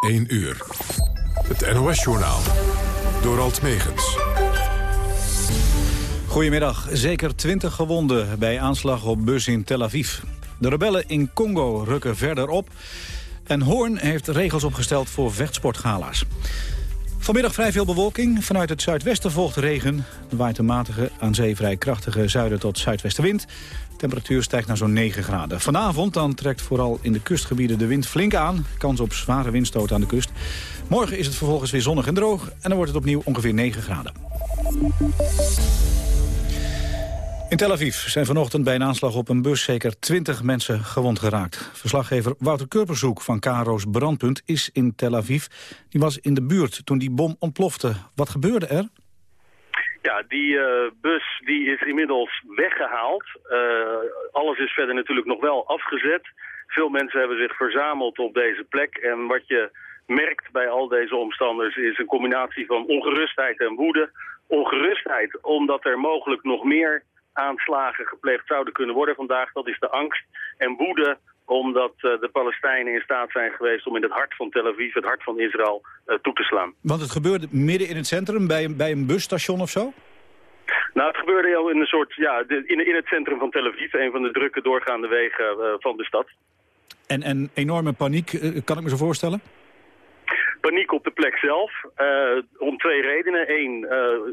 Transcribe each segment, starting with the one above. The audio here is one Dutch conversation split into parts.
1 uur. Het NOS-journaal. Door Alt Megens. Goedemiddag. Zeker 20 gewonden bij aanslag op bus in Tel Aviv. De rebellen in Congo rukken verder op. En Hoorn heeft regels opgesteld voor vechtsportgala's. Vanmiddag vrij veel bewolking. Vanuit het zuidwesten volgt regen. Er waait een matige, aan zee vrij krachtige zuiden tot zuidwestenwind. Temperatuur stijgt naar zo'n 9 graden. Vanavond dan trekt vooral in de kustgebieden de wind flink aan. Kans op zware windstoten aan de kust. Morgen is het vervolgens weer zonnig en droog. En dan wordt het opnieuw ongeveer 9 graden. In Tel Aviv zijn vanochtend bij een aanslag op een bus zeker 20 mensen gewond geraakt. Verslaggever Wouter Kurpershoek van KRO's Brandpunt is in Tel Aviv. Die was in de buurt toen die bom ontplofte. Wat gebeurde er? Ja, die uh, bus die is inmiddels weggehaald. Uh, alles is verder natuurlijk nog wel afgezet. Veel mensen hebben zich verzameld op deze plek. En wat je merkt bij al deze omstanders is een combinatie van ongerustheid en woede. Ongerustheid omdat er mogelijk nog meer aanslagen gepleegd zouden kunnen worden vandaag. Dat is de angst en woede omdat uh, de Palestijnen in staat zijn geweest om in het hart van Tel Aviv, het hart van Israël, uh, toe te slaan. Want het gebeurde midden in het centrum, bij een, bij een busstation of zo? Nou, het gebeurde al in een soort, ja, in, in het centrum van Tel Aviv, een van de drukke doorgaande wegen uh, van de stad. En, en enorme paniek, kan ik me zo voorstellen? Paniek op de plek zelf, om twee redenen. Eén,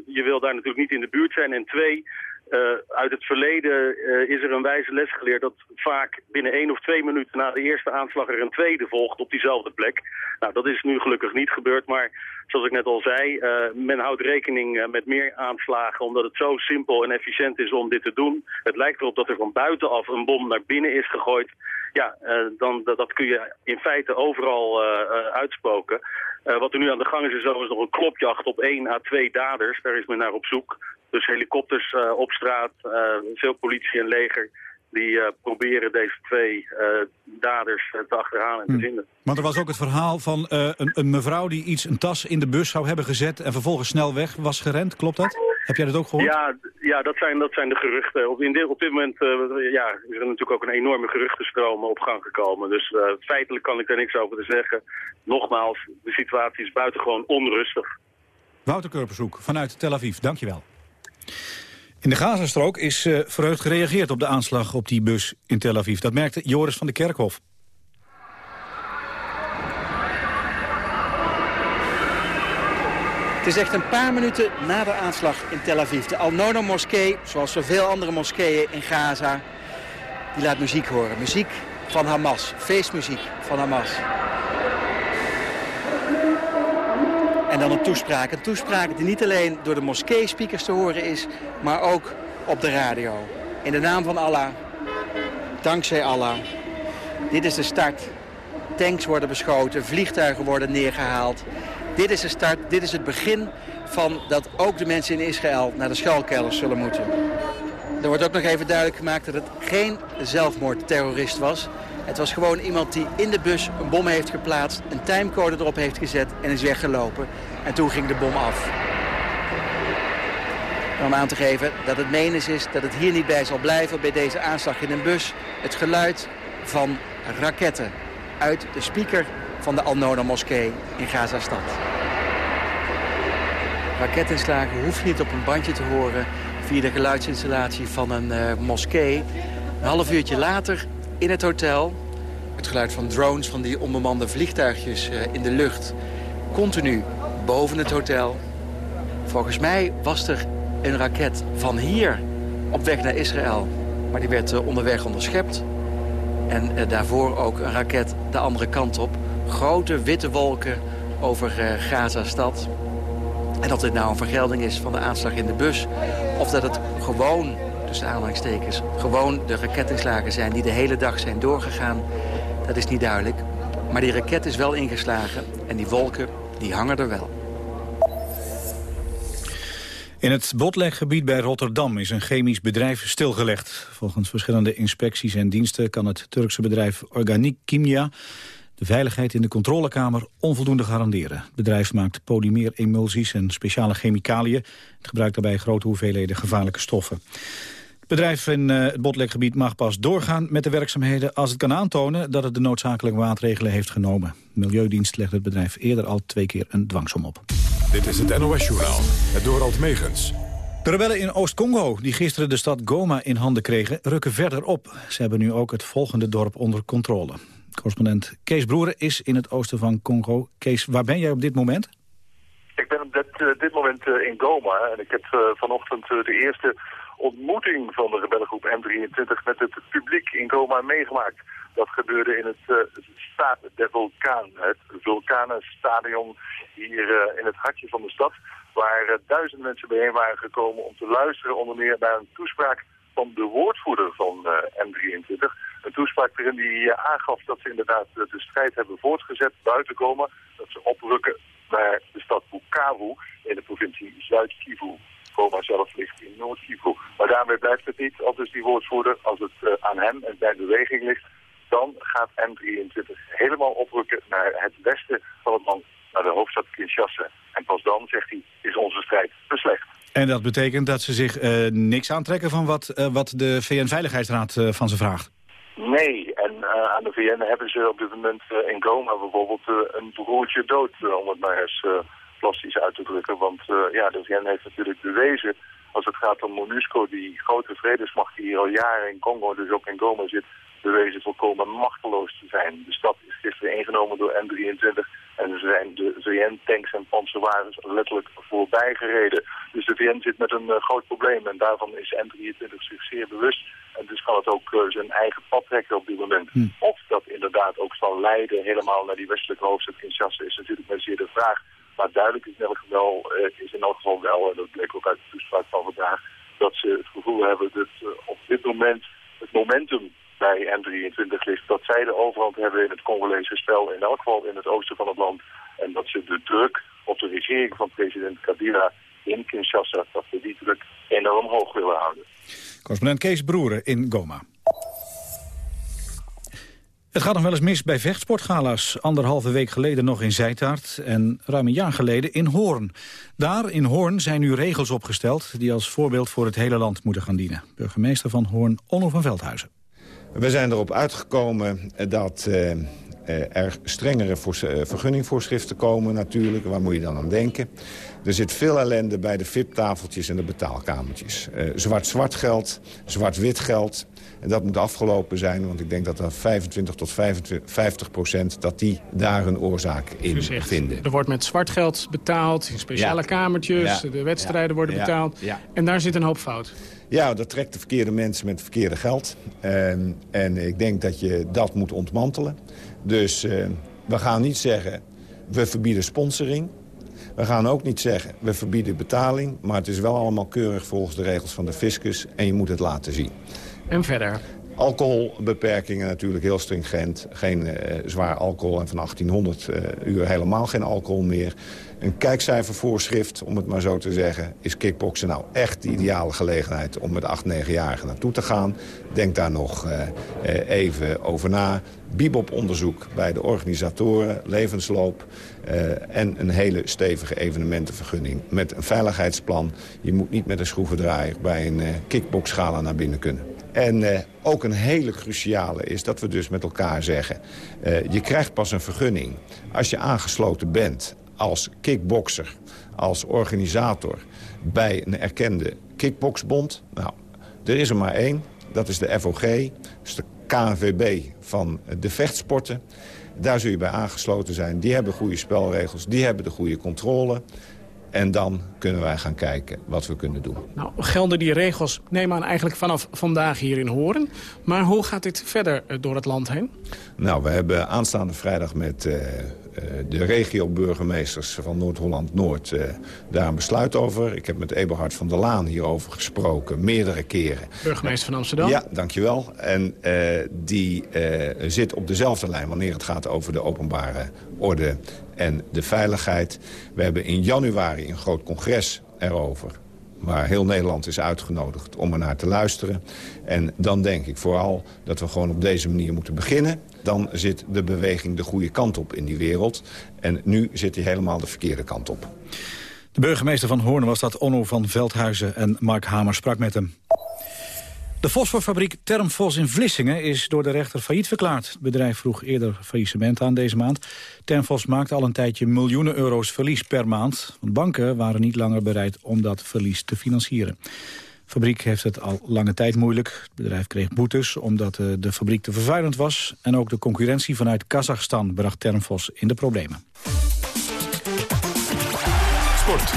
je wil daar natuurlijk niet in de buurt zijn. En twee, uh, uit het verleden uh, is er een wijze les geleerd dat vaak binnen één of twee minuten na de eerste aanslag er een tweede volgt op diezelfde plek. Nou, dat is nu gelukkig niet gebeurd, maar zoals ik net al zei, uh, men houdt rekening met meer aanslagen omdat het zo simpel en efficiënt is om dit te doen. Het lijkt erop dat er van buitenaf een bom naar binnen is gegooid. Ja, dan, dat, kun je in feite overal uitspoken. Wat er nu aan de gang is, is overigens nog een klopjacht op één à twee daders. Daar is men naar op zoek. Dus helikopters uh, op straat, uh, veel politie en leger... die proberen deze twee daders te achterhalen en te hm. vinden. Want er was ook het verhaal van een, een, mevrouw die iets, een tas in de bus zou hebben gezet... en vervolgens snel weg was gerend. Klopt dat? Heb jij dat ook gehoord? Ja, ja dat, zijn, dat zijn de geruchten. Op, in dit, op dit moment ja, is er natuurlijk ook een enorme geruchtenstroom op gang gekomen. Dus feitelijk kan ik daar niks over te zeggen. Nogmaals, de situatie is buitengewoon onrustig. Wouter Kurpershoek vanuit Tel Aviv, dankjewel. In de Gazastrook is uh, verheugd gereageerd op de aanslag op die bus in Tel Aviv. Dat merkte Joris van de Kerkhof. Het is echt een paar minuten na de aanslag in Tel Aviv. De Al-Nono-moskee, zoals zoveel andere moskeeën in Gaza, die laat muziek horen. Muziek van Hamas, feestmuziek van Hamas. En dan een toespraak. Een toespraak die niet alleen door de moskee-speakers te horen is, maar ook op de radio. In de naam van Allah, dankzij Allah. Dit is de start. Tanks worden beschoten, vliegtuigen worden neergehaald. Dit is de start, dit is het begin van dat ook de mensen in Israël naar de schuilkelders zullen moeten. Er wordt ook nog even duidelijk gemaakt dat het geen zelfmoordterrorist was. Het was gewoon iemand die in de bus een bom heeft geplaatst, een timecode erop heeft gezet en is weggelopen. En toen ging de bom af. Om aan te geven dat het menens is dat het hier niet bij zal blijven bij deze aanslag in een bus. Het geluid van raketten uit de speaker van de Al-Noda moskee in Gaza-stad. Raketinslagen hoef je niet op een bandje te horen via de geluidsinstallatie van een uh, moskee. Een half uurtje later in het hotel. Het geluid van drones, van die onbemande vliegtuigjes uh, in de lucht. Continu boven het hotel. Volgens mij was er een raket van hier op weg naar Israël. Maar die werd uh, onderweg onderschept. En uh, daarvoor ook een raket de andere kant op. Grote witte wolken over Gaza-stad. En of dit nou een vergelding is van de aanslag in de bus... of dat het gewoon tussen aanhalingstekens, gewoon de raketinslagen zijn die de hele dag zijn doorgegaan, dat is niet duidelijk. Maar die raket is wel ingeslagen en die wolken, die hangen er wel. In het Botlekgebied bij Rotterdam is een chemisch bedrijf stilgelegd. Volgens verschillende inspecties en diensten kan het Turkse bedrijf Organic Kimia de veiligheid in de controlekamer onvoldoende garanderen. Het bedrijf maakt polymeeremulsies en speciale chemicaliën. Het gebruikt daarbij grote hoeveelheden gevaarlijke stoffen Het bedrijf in uh, het Botlekgebied mag pas doorgaan met de werkzaamheden... als het kan aantonen dat het de noodzakelijke maatregelen heeft genomen. Milieudienst legt het bedrijf eerder al twee keer een dwangsom op. Dit is het NOS-journaal, het Dorald Megens. De rebellen in Oost-Congo, die gisteren de stad Goma in handen kregen, rukken verder op. Ze hebben nu ook het volgende dorp onder controle. Correspondent Kees Broeren is in het oosten van Congo. Kees, waar ben jij op dit moment? Ik ben op dit, uh, dit moment uh, in Goma en ik heb vanochtend de eerste ontmoeting van de rebellengroep M23 met het publiek in Goma meegemaakt. Dat gebeurde in het uh, der vulkaan, het vulkanenstadion hier in het hartje van de stad waar uh, duizenden mensen bijeen waren gekomen om te luisteren onder meer naar een toespraak van de woordvoerder van uh, M23. Een toespraak waarin uh, aangaf dat ze inderdaad de strijd hebben voortgezet buiten komen. Dat ze oprukken naar de stad Bukavu in de provincie Zuid-Kivu. Zelf ligt in Noord-Kivu. Maar daarmee blijft het niet, al dus die woordvoerder, als het aan hem en zijn beweging ligt, dan gaat M23 helemaal oprukken naar het westen van het land naar de hoofdstad Kinshasa. En pas dan, zegt hij, is onze strijd beslecht. En dat betekent dat ze zich uh, niks aantrekken van wat, uh, wat de VN-veiligheidsraad uh, van ze vraagt? Nee, en aan de VN hebben ze op dit moment in Goma bijvoorbeeld een broertje dood, om het maar eens plastisch uit te drukken. Want ja, de VN heeft natuurlijk bewezen, als het gaat om MONUSCO, die grote vredesmacht die hier al jaren in Congo, dus ook in Goma zit, bewezen volkomen machteloos te zijn. De stad is gisteren ingenomen door M23 en er zijn de VN-tanks en panzerwagens letterlijk voorbij gereden. Dus de VN zit met een uh, groot probleem en daarvan is M23 zich zeer bewust. En dus kan het ook uh, zijn eigen pad trekken op dit moment. Hm. Of dat inderdaad ook zal leiden helemaal naar die westelijke hoofdstad Kinshasa is natuurlijk maar zeer de vraag. Maar duidelijk is in elk geval, uh, is in elk geval wel, en dat bleek ook uit de toespraak van vandaag, dat ze het gevoel hebben dat op dit moment het momentum bij M23 ligt dat zij de overhand hebben in het Congolese spel, in elk geval in het oosten van het land. En dat ze de druk op de regering van president Kabila in Kinshasa, dat ze die druk enorm hoog willen houden. Correspondent Kees Broeren in Goma. Het gaat nog wel eens mis bij vechtsportgala's. Anderhalve week geleden nog in Zijtaart en ruim een jaar geleden in Hoorn. Daar in Hoorn zijn nu regels opgesteld... die als voorbeeld voor het hele land moeten gaan dienen. Burgemeester van Hoorn, Onno van Veldhuizen. We zijn erop uitgekomen dat uh, er strengere vergunningvoorschriften komen natuurlijk. Waar moet je dan aan denken? Er zit veel ellende bij de VIP-tafeltjes en de betaalkamertjes. Uh, Zwart-zwart geld, zwart-wit geld. En dat moet afgelopen zijn, want ik denk dat er 25 tot 50 procent... dat die daar een oorzaak in zegt, vinden. Er wordt met zwart geld betaald, in speciale ja. kamertjes, ja. de wedstrijden ja. worden betaald. En daar zit een hoop fout. Ja, dat trekt de verkeerde mensen met het verkeerde geld. En, en ik denk dat je dat moet ontmantelen. Dus uh, we gaan niet zeggen, we verbieden sponsoring. We gaan ook niet zeggen, we verbieden betaling. Maar het is wel allemaal keurig volgens de regels van de fiscus. En je moet het laten zien. En verder? Alcoholbeperkingen natuurlijk heel stringent. Geen uh, zwaar alcohol en van 1800 uh, uur helemaal geen alcohol meer. Een kijkcijfervoorschrift, om het maar zo te zeggen... is kickboksen nou echt de ideale gelegenheid om met 8, 9-jarigen naartoe te gaan. Denk daar nog uh, even over na. Bibop-onderzoek bij de organisatoren, levensloop... Uh, en een hele stevige evenementenvergunning met een veiligheidsplan. Je moet niet met een schroevendraaier bij een uh, kickboxgala naar binnen kunnen. En ook een hele cruciale is dat we dus met elkaar zeggen... je krijgt pas een vergunning als je aangesloten bent als kickbokser, als organisator... bij een erkende kickboxbond. Nou, er is er maar één, dat is de FOG, dat is de KNVB van de vechtsporten. Daar zul je bij aangesloten zijn. Die hebben goede spelregels, die hebben de goede controle. En dan kunnen wij gaan kijken wat we kunnen doen. Nou, gelden die regels, neem aan eigenlijk vanaf vandaag hier in Horen. Maar hoe gaat dit verder door het land heen? Nou, we hebben aanstaande vrijdag met uh, de regio-burgemeesters van Noord-Holland-Noord uh, daar een besluit over. Ik heb met Eberhard van der Laan hierover gesproken, meerdere keren. Burgemeester van Amsterdam. Ja, dankjewel. En uh, die zit op dezelfde lijn wanneer het gaat over de openbare orde en de veiligheid. We hebben in januari een groot congres erover waar heel Nederland is uitgenodigd om er naar te luisteren. En dan denk ik vooral dat we gewoon op deze manier moeten beginnen. Dan zit de beweging de goede kant op in die wereld. En nu zit hij helemaal de verkeerde kant op. De burgemeester van Hoorn was dat Onno van Veldhuizen en Mark Hamer sprak met hem. De fosforfabriek Termfos in Vlissingen is door de rechter failliet verklaard. Het bedrijf vroeg eerder faillissement aan deze maand. Termfos maakte al een tijdje miljoenen euro's verlies per maand. Want banken waren niet langer bereid om dat verlies te financieren. Fabriek heeft het al lange tijd moeilijk. Het bedrijf kreeg boetes omdat eh, de fabriek te vervuilend was. En ook de concurrentie vanuit Kazachstan bracht Termfos in de problemen. Sport.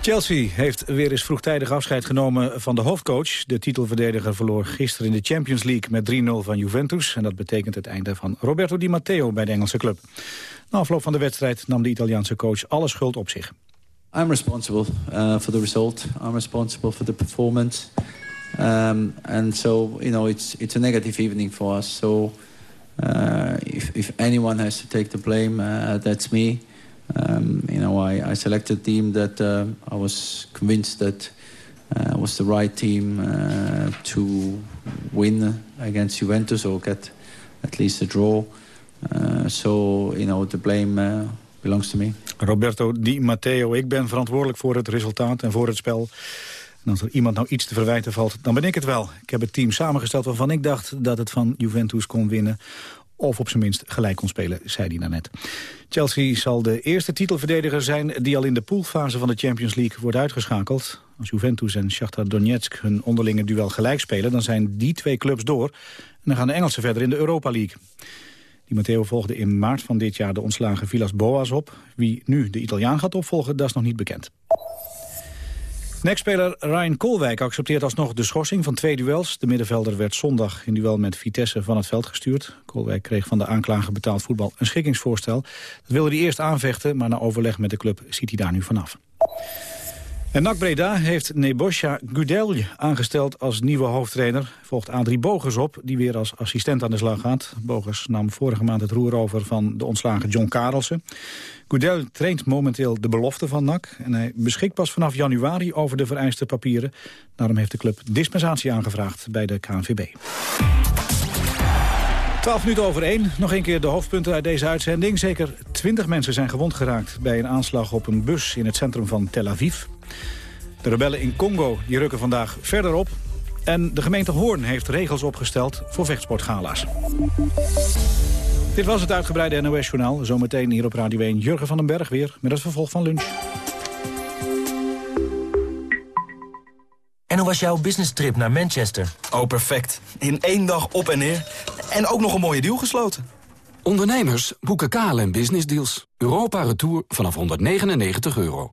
Chelsea heeft weer eens vroegtijdig afscheid genomen van de hoofdcoach. De titelverdediger verloor gisteren in de Champions League met 3-0 van Juventus. En dat betekent het einde van Roberto Di Matteo bij de Engelse club. Na afloop van de wedstrijd nam de Italiaanse coach alle schuld op zich. I'm responsible uh, for the result. I'm responsible for the performance. Um, and so, you know, it's, it's a negative evening for us. So uh, if, if anyone has to take the blame, uh, that's me. Um, you know, I, I selected a team that uh, I was convinced that uh, was the right team uh, to win against Juventus or get at least a draw. So, you know, the blame me. Roberto Di Matteo, ik ben verantwoordelijk voor het resultaat en voor het spel. En als er iemand nou iets te verwijten valt, dan ben ik het wel. Ik heb het team samengesteld waarvan ik dacht dat het van Juventus kon winnen of op zijn minst gelijk kon spelen, zei hij daarnet. Chelsea zal de eerste titelverdediger zijn die al in de poolfase van de Champions League wordt uitgeschakeld. Als Juventus en Shakhtar Donetsk hun onderlinge duel gelijk spelen, dan zijn die twee clubs door. En dan gaan de Engelsen verder in de Europa League. Die Matteo volgde in maart van dit jaar de ontslagen Villas Boas op. Wie nu de Italiaan gaat opvolgen, dat is nog niet bekend. Nekspeler Ryan Koolwijk accepteert alsnog de schorsing van twee duels. De middenvelder werd zondag in duel met Vitesse van het veld gestuurd. Koolwijk kreeg van de aanklager betaald voetbal een schikkingsvoorstel. Dat wilde hij eerst aanvechten, maar na overleg met de club ziet hij daar nu vanaf. En NAC Breda heeft Nebosja Gudelj aangesteld als nieuwe hoofdtrainer. Volgt Adrie Bogers op, die weer als assistent aan de slag gaat. Bogers nam vorige maand het roer over van de ontslagen John Karelsen. Gudel traint momenteel de belofte van NAC... en hij beschikt pas vanaf januari over de vereiste papieren. Daarom heeft de club dispensatie aangevraagd bij de KNVB. 12 minuten over één. Nog een keer de hoofdpunten uit deze uitzending. Zeker 20 mensen zijn gewond geraakt bij een aanslag op een bus in het centrum van Tel Aviv. De rebellen in Congo die rukken vandaag verder op. En de gemeente Hoorn heeft regels opgesteld voor vechtsportgala's. Dit was het uitgebreide NOS-journaal. Zometeen hier op Radio 1 Jurgen van den Berg weer met het vervolg van lunch. En hoe was jouw business trip naar Manchester? Oh, perfect. In één dag op en neer. En ook nog een mooie deal gesloten. Ondernemers boeken KLM Business Deals. Europa Retour vanaf 199 euro.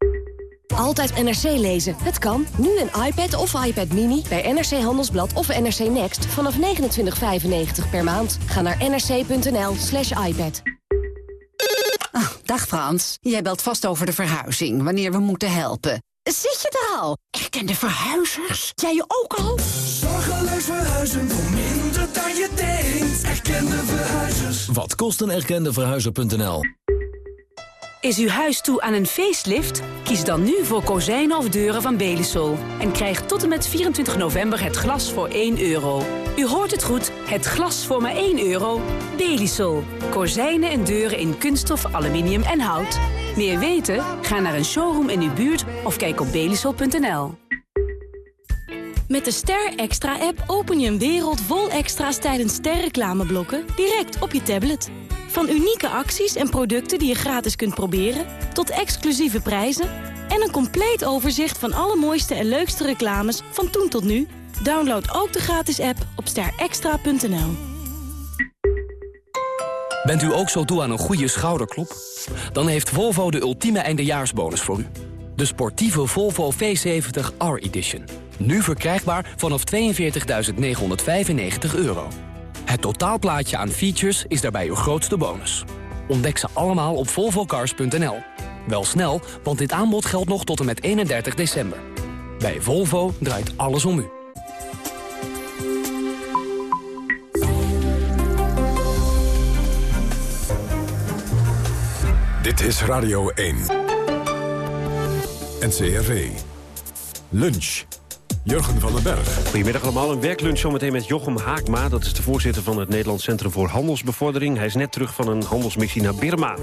Altijd NRC lezen. Het kan. Nu een iPad of iPad Mini bij NRC Handelsblad of NRC Next vanaf 29,95 per maand. Ga naar nrc.nl slash iPad. Oh, dag Frans. Jij belt vast over de verhuizing, wanneer we moeten helpen. Zit je er al? Erkende verhuizers? Jij je ook al? Zorgeloos verhuizen voor minder dan je denkt. Erkende verhuizers. Wat kost een erkende verhuizer.nl? Is uw huis toe aan een facelift? Kies dan nu voor kozijnen of deuren van Belisol. En krijg tot en met 24 november het glas voor 1 euro. U hoort het goed, het glas voor maar 1 euro. Belisol. Kozijnen en deuren in kunststof, aluminium en hout. Meer weten? Ga naar een showroom in uw buurt of kijk op belisol.nl. Met de Ster Extra-app open je een wereld vol extra's tijdens sterreclameblokken direct op je tablet. Van unieke acties en producten die je gratis kunt proberen... tot exclusieve prijzen en een compleet overzicht van alle mooiste en leukste reclames van toen tot nu. Download ook de gratis app op sterextra.nl. Bent u ook zo toe aan een goede schouderklop? Dan heeft Volvo de ultieme eindejaarsbonus voor u. De sportieve Volvo V70 R-Edition. Nu verkrijgbaar vanaf 42.995 euro. Het totaalplaatje aan features is daarbij uw grootste bonus. Ontdek ze allemaal op volvocars.nl. Wel snel, want dit aanbod geldt nog tot en met 31 december. Bij Volvo draait alles om u. Dit is Radio 1. NCRV. Lunch. Jurgen van den Berg. Goedemiddag allemaal. Een werklunch zometeen met Jochem Haakma. Dat is de voorzitter van het Nederlands Centrum voor Handelsbevordering. Hij is net terug van een handelsmissie naar Birma.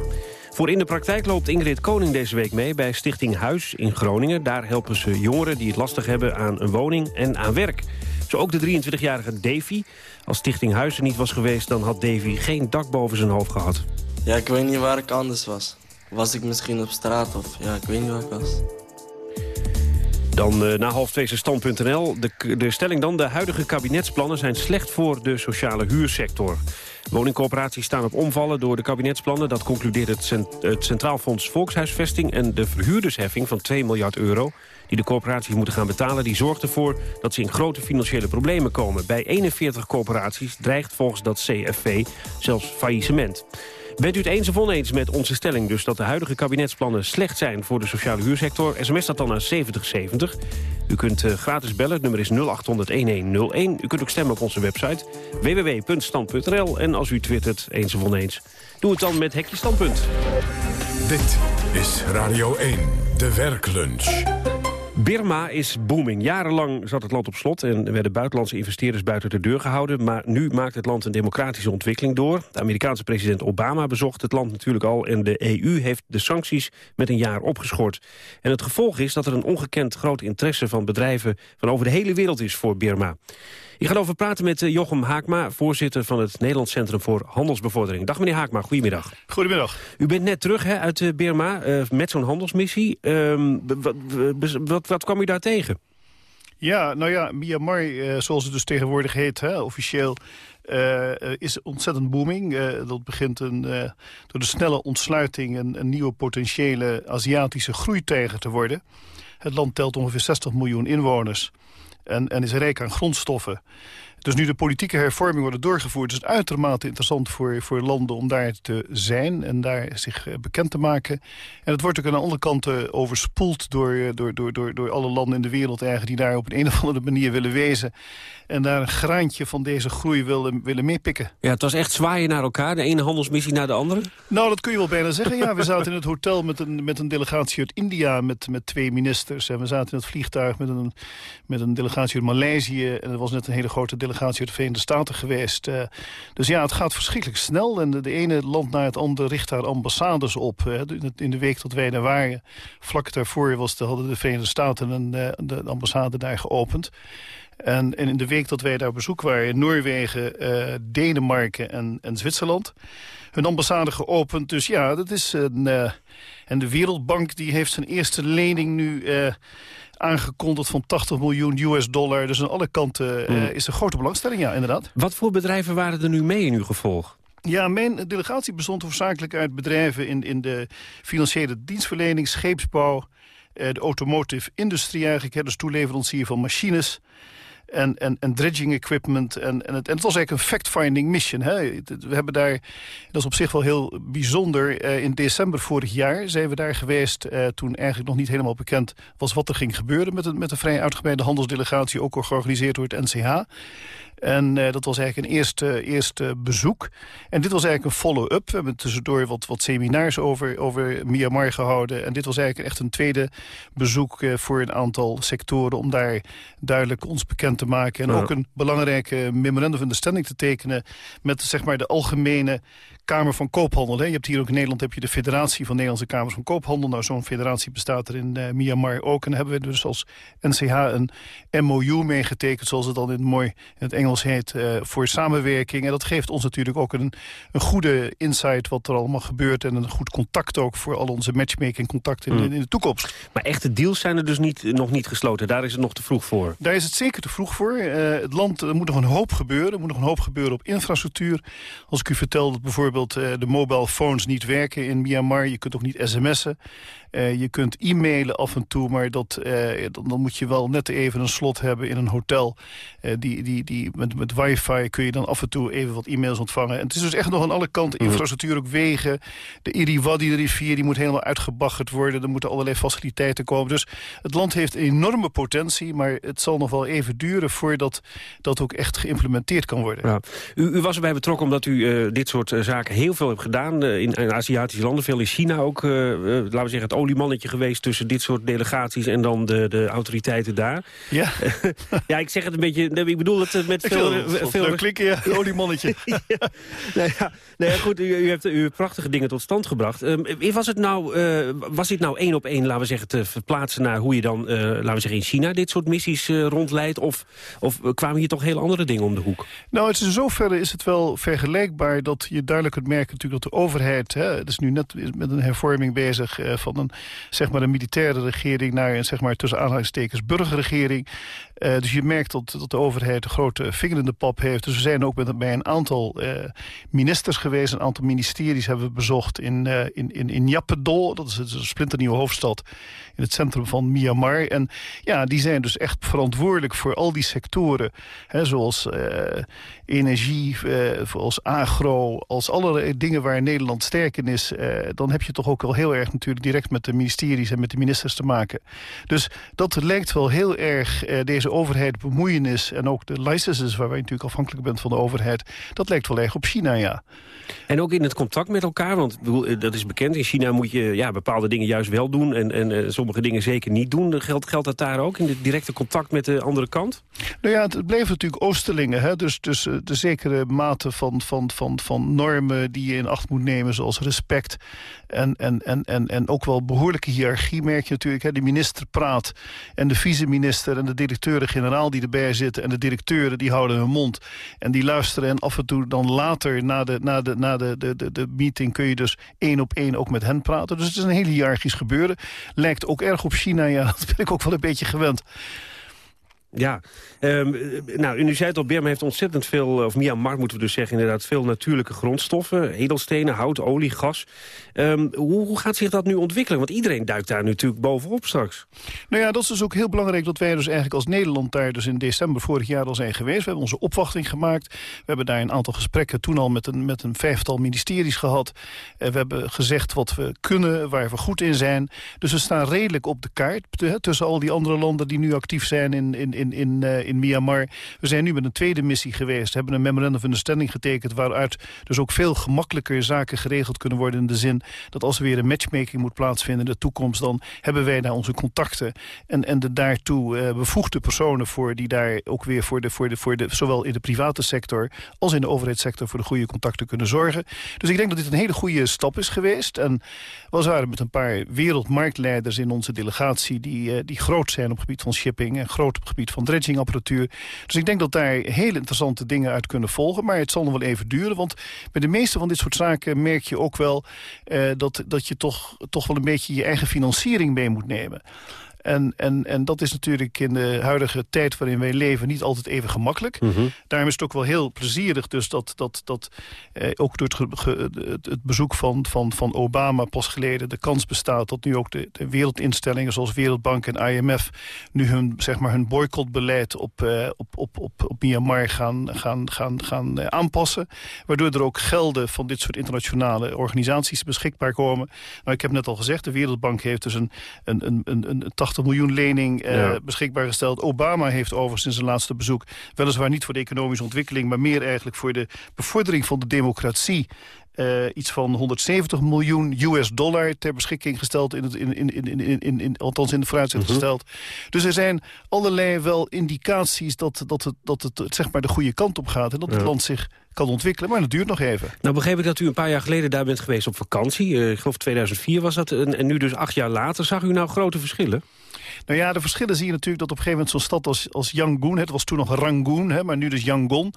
Voor In de Praktijk loopt Ingrid Koning deze week mee... bij Stichting Huis in Groningen. Daar helpen ze jongeren die het lastig hebben aan een woning en aan werk. Zo ook de 23-jarige Davy. Als Stichting Huis er niet was geweest... dan had Davy geen dak boven zijn hoofd gehad. Ja, ik weet niet waar ik anders was. Was ik misschien op straat of ja, ik weet niet waar ik was. Dan uh, na half twee stand.nl. De, de stelling dan, de huidige kabinetsplannen zijn slecht voor de sociale huursector. Woningcorporaties staan op omvallen door de kabinetsplannen. Dat concludeert het, het Centraal Fonds Volkshuisvesting... en de verhuurdersheffing van 2 miljard euro die de corporaties moeten gaan betalen... die zorgt ervoor dat ze in grote financiële problemen komen. Bij 41 corporaties dreigt volgens dat CFV zelfs faillissement. Bent u het eens of oneens met onze stelling dus dat de huidige kabinetsplannen slecht zijn voor de sociale huursector? SMS dat dan naar 7070. U kunt uh, gratis bellen, het nummer is 0800-1101. U kunt ook stemmen op onze website www.stand.nl. En als u twittert eens of oneens, doe het dan met Hekje Standpunt. Dit is Radio 1, de werklunch. Birma is booming. Jarenlang zat het land op slot en werden buitenlandse investeerders buiten de deur gehouden. Maar nu maakt het land een democratische ontwikkeling door. De Amerikaanse president Obama bezocht het land natuurlijk al... en de EU heeft de sancties met een jaar opgeschort. En het gevolg is dat er een ongekend groot interesse van bedrijven... van over de hele wereld is voor Birma. Ik ga over praten met eh, Jochem Haakma, voorzitter van het Nederlands Centrum voor Handelsbevordering. Dag meneer Haakma, goedemiddag. Goedemiddag. U bent net terug hè, uit uh, Burma uh, met zo'n handelsmissie. Uh, wat, wat, wat kwam u daar tegen? Ja, nou ja, Myanmar, zoals het dus tegenwoordig heet, hè, officieel... Uh, is ontzettend booming. Uh, dat begint een, door de snelle ontsluiting een, een nieuwe potentiële Aziatische groeitijger te worden. Het land telt ongeveer 60 miljoen inwoners en, en is rijk aan grondstoffen. Dus nu de politieke hervorming wordt doorgevoerd... is het uitermate interessant voor, voor landen om daar te zijn... en daar zich eh, bekend te maken. En het wordt ook aan de andere kant overspoeld... Door, door, door, door, door alle landen in de wereld eigenlijk... die daar op een, een of andere manier willen wezen. En daar een graantje van deze groei willen, willen meepikken. Ja, het was echt zwaaien naar elkaar, de ene handelsmissie naar de andere? Nou, dat kun je wel bijna zeggen. Ja, we zaten in het hotel met een, met een delegatie uit India... Met, met twee ministers. En we zaten in het vliegtuig met een, met een delegatie uit Maleisië. En er was net een hele grote delegatie de Verenigde Staten geweest. Uh, dus ja, het gaat verschrikkelijk snel. En de, ene land na het andere richt daar ambassades op. In de week dat wij daar waren, vlak daarvoor was de, hadden de Verenigde Staten een, uh, de ambassade daar geopend. En, in de week dat wij daar bezoek waren... Noorwegen, uh, Denemarken en, en, Zwitserland... hun ambassade geopend. Dus ja, dat is een... En de Wereldbank die heeft zijn eerste lening nu... aangekondigd van 80 miljoen US dollar. Dus aan alle kanten mm. is er grote belangstelling, ja, inderdaad. Wat voor bedrijven waren er nu mee in uw gevolg? Ja, mijn delegatie bestond hoofdzakelijk uit bedrijven... in, in de financiële dienstverlening, scheepsbouw... de automotive industrie eigenlijk, hè, dus toeleverancier van machines en, en, en dredging equipment. En, en, het, en het was eigenlijk een fact-finding mission. Hè. We hebben daar, dat is op zich wel heel bijzonder, uh, in december vorig jaar zijn we daar geweest... Uh, toen eigenlijk nog niet helemaal bekend was wat er ging gebeuren... met een, met een vrij uitgebreide handelsdelegatie, ook al georganiseerd door het NCH. En uh, dat was eigenlijk een eerste, eerste bezoek. En dit was eigenlijk een follow-up. We hebben tussendoor wat, wat seminars over, over Myanmar gehouden. En dit was eigenlijk echt een tweede bezoek uh, voor een aantal sectoren... om daar duidelijk ons bekend te maken. En ja. ook een belangrijke memorandum of understanding te tekenen... met zeg maar, de algemene Kamer van Koophandel. Hè. Je hebt hier ook in Nederland heb je de Federatie van Nederlandse Kamers van Koophandel. Nou, zo'n federatie bestaat er in uh, Myanmar ook. En hebben we dus als NCH een MOU meegetekend... zoals het dan in, mooi in het Engels heet, uh, voor samenwerking. En dat geeft ons natuurlijk ook een, een goede insight... wat er allemaal gebeurt en een goed contact ook... voor al onze matchmaking contacten in, mm. in, de toekomst. Maar echte deals zijn er dus niet, nog niet gesloten. Daar is het nog te vroeg voor. Daar is het zeker te vroeg voor. Uh, het land, er moet nog een hoop gebeuren. Er moet nog een hoop gebeuren op infrastructuur. Als ik u vertel dat bijvoorbeeld uh, de mobile phones niet werken in Myanmar. Je kunt ook niet sms'en. Uh, je kunt e-mailen af en toe, maar dat, uh, dan, dan, moet je wel net even een slot hebben in een hotel. Uh, die, die, die, met, met wifi kun je dan af en toe even wat e-mails ontvangen. En het is dus echt nog aan alle kanten mhm. infrastructuur, ook wegen. De Iriwadi, de rivier, die moet helemaal uitgebaggerd worden. Er moeten allerlei faciliteiten komen. Dus het land heeft enorme potentie, maar het zal nog wel even duren... voordat dat ook echt geïmplementeerd kan worden. Ja. U, u was erbij betrokken omdat u dit soort zaken heel veel hebt gedaan eh, in, in Aziatische landen. Veel in China ook, eh, eh, laten we zeggen, het oliemannetje geweest... tussen dit soort delegaties en dan de, de autoriteiten daar. Ja. ja, ik zeg het een beetje... nee, Ik bedoel het met veel... veel, klikken, ja, oliemannetje. ja. Nou ja, nou ja, goed, u, u hebt u hebt prachtige dingen tot stand gebracht. Ehm, was, het nou, was dit nou één op één, laten we zeggen, te verplaatsen... naar hoe je dan, laten we zeggen, in China dit soort missies rondleidt? Of, of kwamen hier toch heel andere dingen om de hoek? Nou, het is in zoverre is het wel vergelijkbaar dat je duidelijk kunt merken natuurlijk dat de overheid, hè, het is nu net met een hervorming bezig eh, van een, zeg maar een militaire regering naar een, zeg maar tussen aanhalingstekens burgerregering. Eh, dus je merkt dat, dat de overheid een grote vinger in de pap heeft. Dus we zijn ook met, bij een aantal eh, ministers geweest, een aantal ministeries hebben we bezocht in, eh in, in, in dat is een splinternieuwe hoofdstad in het centrum van Myanmar. En ja, die zijn dus echt verantwoordelijk voor al die sectoren, hè, zoals energie, zoals agro, als allerlei dingen waar Nederland sterk in is, dan heb je toch ook wel heel erg natuurlijk direct met de ministeries en met de ministers te maken. Dus dat lijkt wel heel erg eh, deze overheid bemoeienis en ook de licenses waar wij natuurlijk afhankelijk bent van de overheid, dat lijkt wel erg op China, ja. En ook in het contact met elkaar, want eh, dat is bekend. In China moet je ja, bepaalde dingen juist wel doen en, en eh, sommige dingen zeker niet doen. Geldt, geldt dat daar ook, in het directe contact met de andere kant? Nou ja, het bleven natuurlijk Oosterlingen. Hè? Dus, dus eh, de zekere mate van, van, van, van normen die je in acht moet nemen... zoals respect en, en, en, en, en ook wel behoorlijke hiërarchie merk je natuurlijk. Hè? De minister praat en de vice-minister en de directeuren-generaal die erbij zitten... en de directeuren die houden hun mond en die luisteren... en af en toe dan later na de, na de, na de, de, de, de meeting kun je dus één op één ook met hen praten. Dus het is een heel hiërarchisch gebeuren. Lijkt ook erg op China, ja, dat ben ik ook wel een beetje gewend. Ja, ehm, eh, nou, u zei het al, Birma heeft ontzettend veel, of Myanmar moeten we dus zeggen, inderdaad veel natuurlijke grondstoffen. Edelstenen, hout, olie, gas. Ehm, hoe, gaat zich dat nu ontwikkelen? Want iedereen duikt daar natuurlijk bovenop straks. Nou ja, dat is dus ook heel belangrijk dat wij dus eigenlijk als Nederland daar dus in december vorig jaar al zijn geweest. We hebben onze opwachting gemaakt. We hebben daar een aantal gesprekken toen al met een, met een vijftal ministeries gehad. En we hebben gezegd wat we kunnen, waar we goed in zijn. Dus we staan redelijk op de kaart tussen al die andere landen die nu actief zijn in, in, in, in, eh, in Myanmar. We zijn nu met een tweede missie geweest. Hebben een memorandum of understanding getekend waaruit dus ook veel gemakkelijker zaken geregeld kunnen worden in de zin dat als er weer een matchmaking moet plaatsvinden in de toekomst, dan hebben wij daar onze contacten en, en de daartoe eh, bevoegde personen voor die daar ook weer voor de, voor de, voor de, zowel in de private sector als in de overheidssector voor de goede contacten kunnen zorgen. Dus ik denk dat dit een hele goede stap is geweest. En we waren met een paar wereldmarktleiders in onze delegatie die, eh, die groot zijn op het gebied van shipping en groot op het gebied van dredgingapparatuur. Dus ik denk dat daar hele interessante dingen uit kunnen volgen. Maar het zal nog wel even duren, want bij de meeste van dit soort zaken merk je ook wel eh, dat, dat je toch, toch wel een beetje je eigen financiering mee moet nemen. En, en, en dat is natuurlijk in de huidige tijd waarin wij leven niet altijd even gemakkelijk. Daarom is het ook wel heel plezierig dus dat, dat, dat eh, ook door het, ge- ge- het, het bezoek van, van, van Obama pas geleden... de kans bestaat dat nu ook de, de wereldinstellingen zoals Wereldbank en IMF... nu hun, zeg maar, hun boycottbeleid op, eh, op, op, op, op Myanmar gaan, gaan, gaan, gaan eh, aanpassen. Waardoor er ook gelden van dit soort internationale organisaties beschikbaar komen. Nou, ik heb net al gezegd, de Wereldbank heeft dus een, een, een, een, een 80 miljoen lening eh, Ja. beschikbaar gesteld. Obama heeft overigens in zijn laatste bezoek... weliswaar niet voor de economische ontwikkeling... maar meer eigenlijk voor de bevordering van de democratie... eh, iets van 170 miljoen US dollar ter beschikking gesteld... In het, in, in, in, in, in, in, althans in de vooruitzicht gesteld. Dus er zijn allerlei wel indicaties dat, dat, het, dat het, zeg maar de goede kant op gaat... en dat het land zich kan ontwikkelen. Maar dat duurt nog even. Nou begreep ik dat u een paar jaar geleden daar bent geweest op vakantie. Eh, ik geloof 2004 was dat. En, en nu dus acht jaar later. Zag u nou grote verschillen? Nou ja, de verschillen zie je natuurlijk dat op een gegeven moment zo'n stad als, als Yangon... het was toen nog Rangoon, hè, maar nu dus Yangon...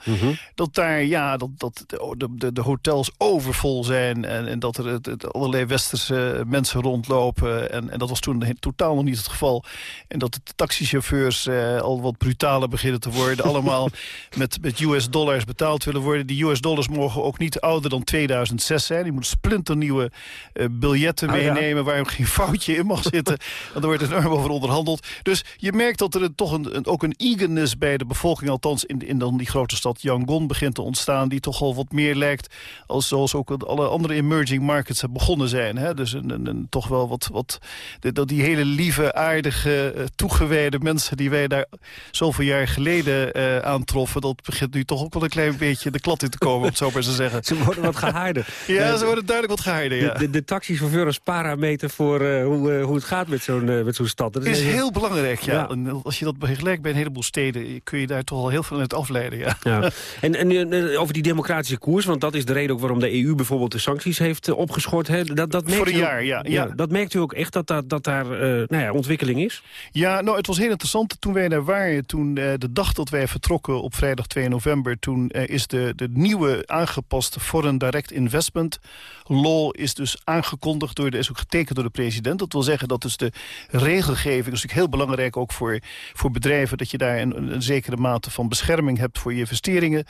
dat daar ja, dat, dat de, de, de hotels overvol zijn... en, en dat er het, het allerlei westerse mensen rondlopen. En, en dat was toen totaal nog niet het geval. En dat de taxichauffeurs eh, al wat brutaler beginnen te worden. allemaal met, met US dollars betaald willen worden. Die US dollars mogen ook niet ouder dan 2006 zijn. Die moeten splinternieuwe eh, biljetten Ah, ja. meenemen... waar geen foutje in mag zitten. Want er wordt enorm over onderhandeld Dus je merkt dat er toch een, een, ook een eagerness bij de bevolking... althans in, in dan die grote stad Yangon begint te ontstaan... die toch al wat meer lijkt als zoals ook alle andere emerging markets begonnen zijn. Hè? Dus een, een, een, toch wel wat... wat die, die hele lieve, aardige, uh, toegewijde mensen... die wij daar zoveel jaar geleden uh, aantroffen... dat begint nu toch ook wel een klein beetje de klad in te komen, om het zo maar te zeggen. Ze worden wat gehaarder. ja, ze worden duidelijk wat gehaarder, ja. De, de, de taxichauffeur als parameter voor uh, hoe, hoe het gaat met zo'n met zo'n stad. Dat is, is heel belangrijk, ja. ja. En als je dat vergelijkt bij een heleboel steden... kun je daar toch al heel veel uit afleiden, ja. ja. En, en over die democratische koers, want dat is de reden ook waarom de EU bijvoorbeeld de sancties heeft opgeschort. Hè? Dat, dat Voor een jaar, ja, ja. Dat merkt u ook echt dat, dat, dat daar uh, nou ja, ontwikkeling is? Ja, nou, het was heel interessant toen wij daar waren. Toen uh, de dag dat wij vertrokken op vrijdag 2 november... toen uh, is de, de nieuwe aangepaste Foreign Direct Investment Law... is dus aangekondigd, door de, is ook getekend door de president. Dat wil zeggen dat dus de regelgeving... is natuurlijk heel belangrijk ook voor, voor bedrijven... dat je daar een, een zekere mate van bescherming hebt voor je investeringen.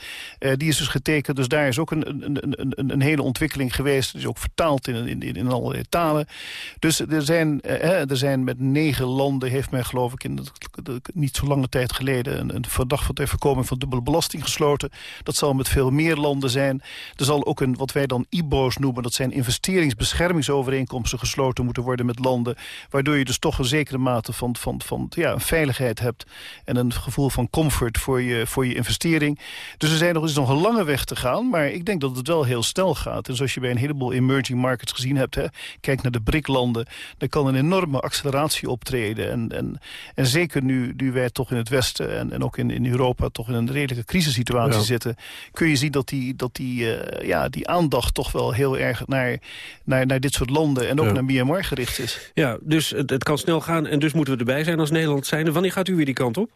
die is dus getekend, dus daar is ook een, een, een, een hele ontwikkeling geweest. Die is ook vertaald in, in, in allerlei talen. Dus er zijn, eh, er zijn met negen landen, heeft men geloof ik in niet zo lange tijd geleden... een, een verdacht van de voorkoming van dubbele belasting gesloten. Dat zal met veel meer landen zijn. Er zal ook een, wat wij dan IBO's noemen, dat zijn investeringsbeschermingsovereenkomsten gesloten moeten worden met landen. Waardoor je dus toch een zekere mate van, van, van ja, veiligheid hebt en een gevoel van comfort voor je, voor je investering. Dus er zijn nog, is nog een lange weg te gaan, maar ik denk dat het wel heel snel gaat. En zoals je bij een heleboel emerging markets gezien hebt, hè, kijk naar de BRIC-landen, dan kan een enorme acceleratie optreden. En, en, en zeker nu, nu wij toch in het Westen en, en ook in, in Europa toch in een redelijke crisissituatie ja. zitten, kun je zien dat die, dat die, uh, ja, die aandacht toch wel heel erg naar, naar, naar dit soort landen en ook ja. naar Myanmar gericht is. Ja, dus het, het kan snel gaan en dus moeten we erbij zijn als Nederland zijn. Wanneer gaat u weer die kant op?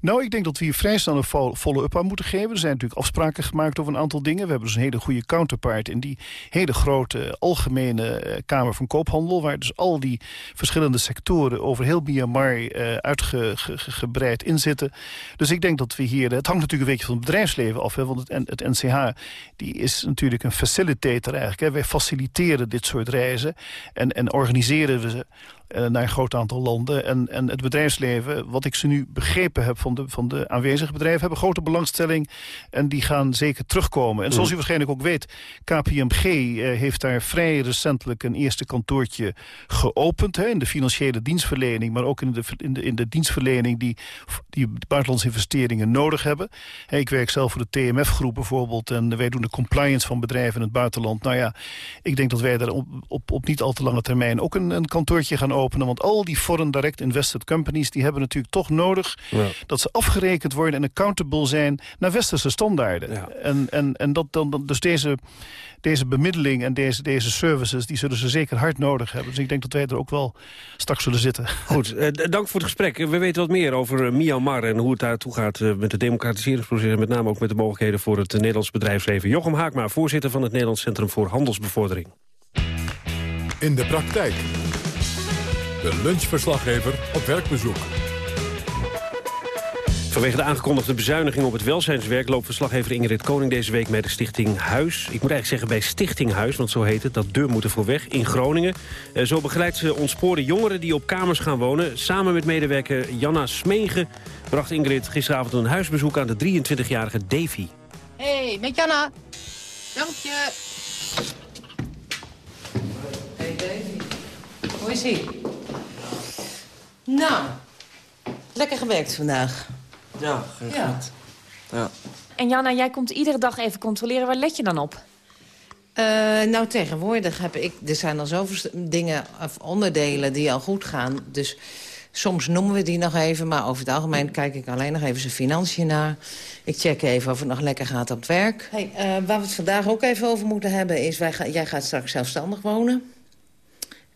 Nou, ik denk dat we hier vrij snel een follow-up aan moeten geven. Er zijn natuurlijk afspraken gemaakt over een aantal dingen. We hebben dus een hele goede counterpart in die hele grote algemene uh, Kamer van Koophandel... waar dus al die verschillende sectoren over heel Myanmar uh, uitgebreid in zitten. Dus ik denk dat we hier... Het hangt natuurlijk een beetje van het bedrijfsleven af. Want het, het NCH die is natuurlijk een facilitator eigenlijk. Hè. Wij faciliteren dit soort reizen en, en organiseren we ze naar een groot aantal landen. En, en het bedrijfsleven, wat ik ze nu begrepen heb van de, van de aanwezige bedrijven... hebben grote belangstelling en die gaan zeker terugkomen. En zoals u waarschijnlijk ook weet, KPMG uh, heeft daar vrij recentelijk... een eerste kantoortje geopend hè, in de financiële dienstverlening... maar ook in de, in de, in de dienstverlening die, die buitenlandse investeringen nodig hebben. Hey, ik werk zelf voor de TMF-groep bijvoorbeeld... en wij doen de compliance van bedrijven in het buitenland. Nou ja, ik denk dat wij daar op, op, op niet al te lange termijn ook een, een kantoortje gaan openen. Want al die foreign direct invested companies... die hebben natuurlijk toch nodig ja. dat ze afgerekend worden... en accountable zijn naar westerse standaarden. Ja. En, en, en dat dan, dus deze, deze bemiddeling en deze, deze services... die zullen ze zeker hard nodig hebben. Dus ik denk dat wij er ook wel straks zullen zitten. Goed, eh, dank voor het gesprek. We weten wat meer over Myanmar en hoe het daartoe gaat... Uh, met het democratiseringsproces... en met name ook met de mogelijkheden voor het Nederlands bedrijfsleven. Jochem Haakma, voorzitter van het Nederlands Centrum voor Handelsbevordering. In de praktijk. De lunchverslaggever op werkbezoek. Vanwege de aangekondigde bezuiniging op het welzijnswerk... loopt verslaggever Ingrid Koning deze week bij de Stichting Huis. Ik moet eigenlijk zeggen bij Stichting Huis, want zo heet het. Dat deur moet er voor weg in Groningen. Uh, zo begeleidt ze ontspoorde jongeren die op kamers gaan wonen. Samen met medewerker Janna Smegen bracht Ingrid gisteravond een huisbezoek... aan de 23-jarige Davy. Hey, met Janna. Dank je. Hey Davy. Hoe is ie? Nou, lekker gewerkt vandaag. Ja, ging ja. goed. Ja. En Janna, jij komt iedere dag even controleren. Waar let je dan op? Uh, nou, tegenwoordig heb ik... Er zijn al zoveel dingen of onderdelen die al goed gaan. Dus soms noemen we die nog even. Maar over het algemeen kijk ik alleen nog even zijn financiën naar. Ik check even of het nog lekker gaat op het werk. Hey, uh, waar we het vandaag ook even over moeten hebben... is wij ga, jij gaat straks zelfstandig wonen.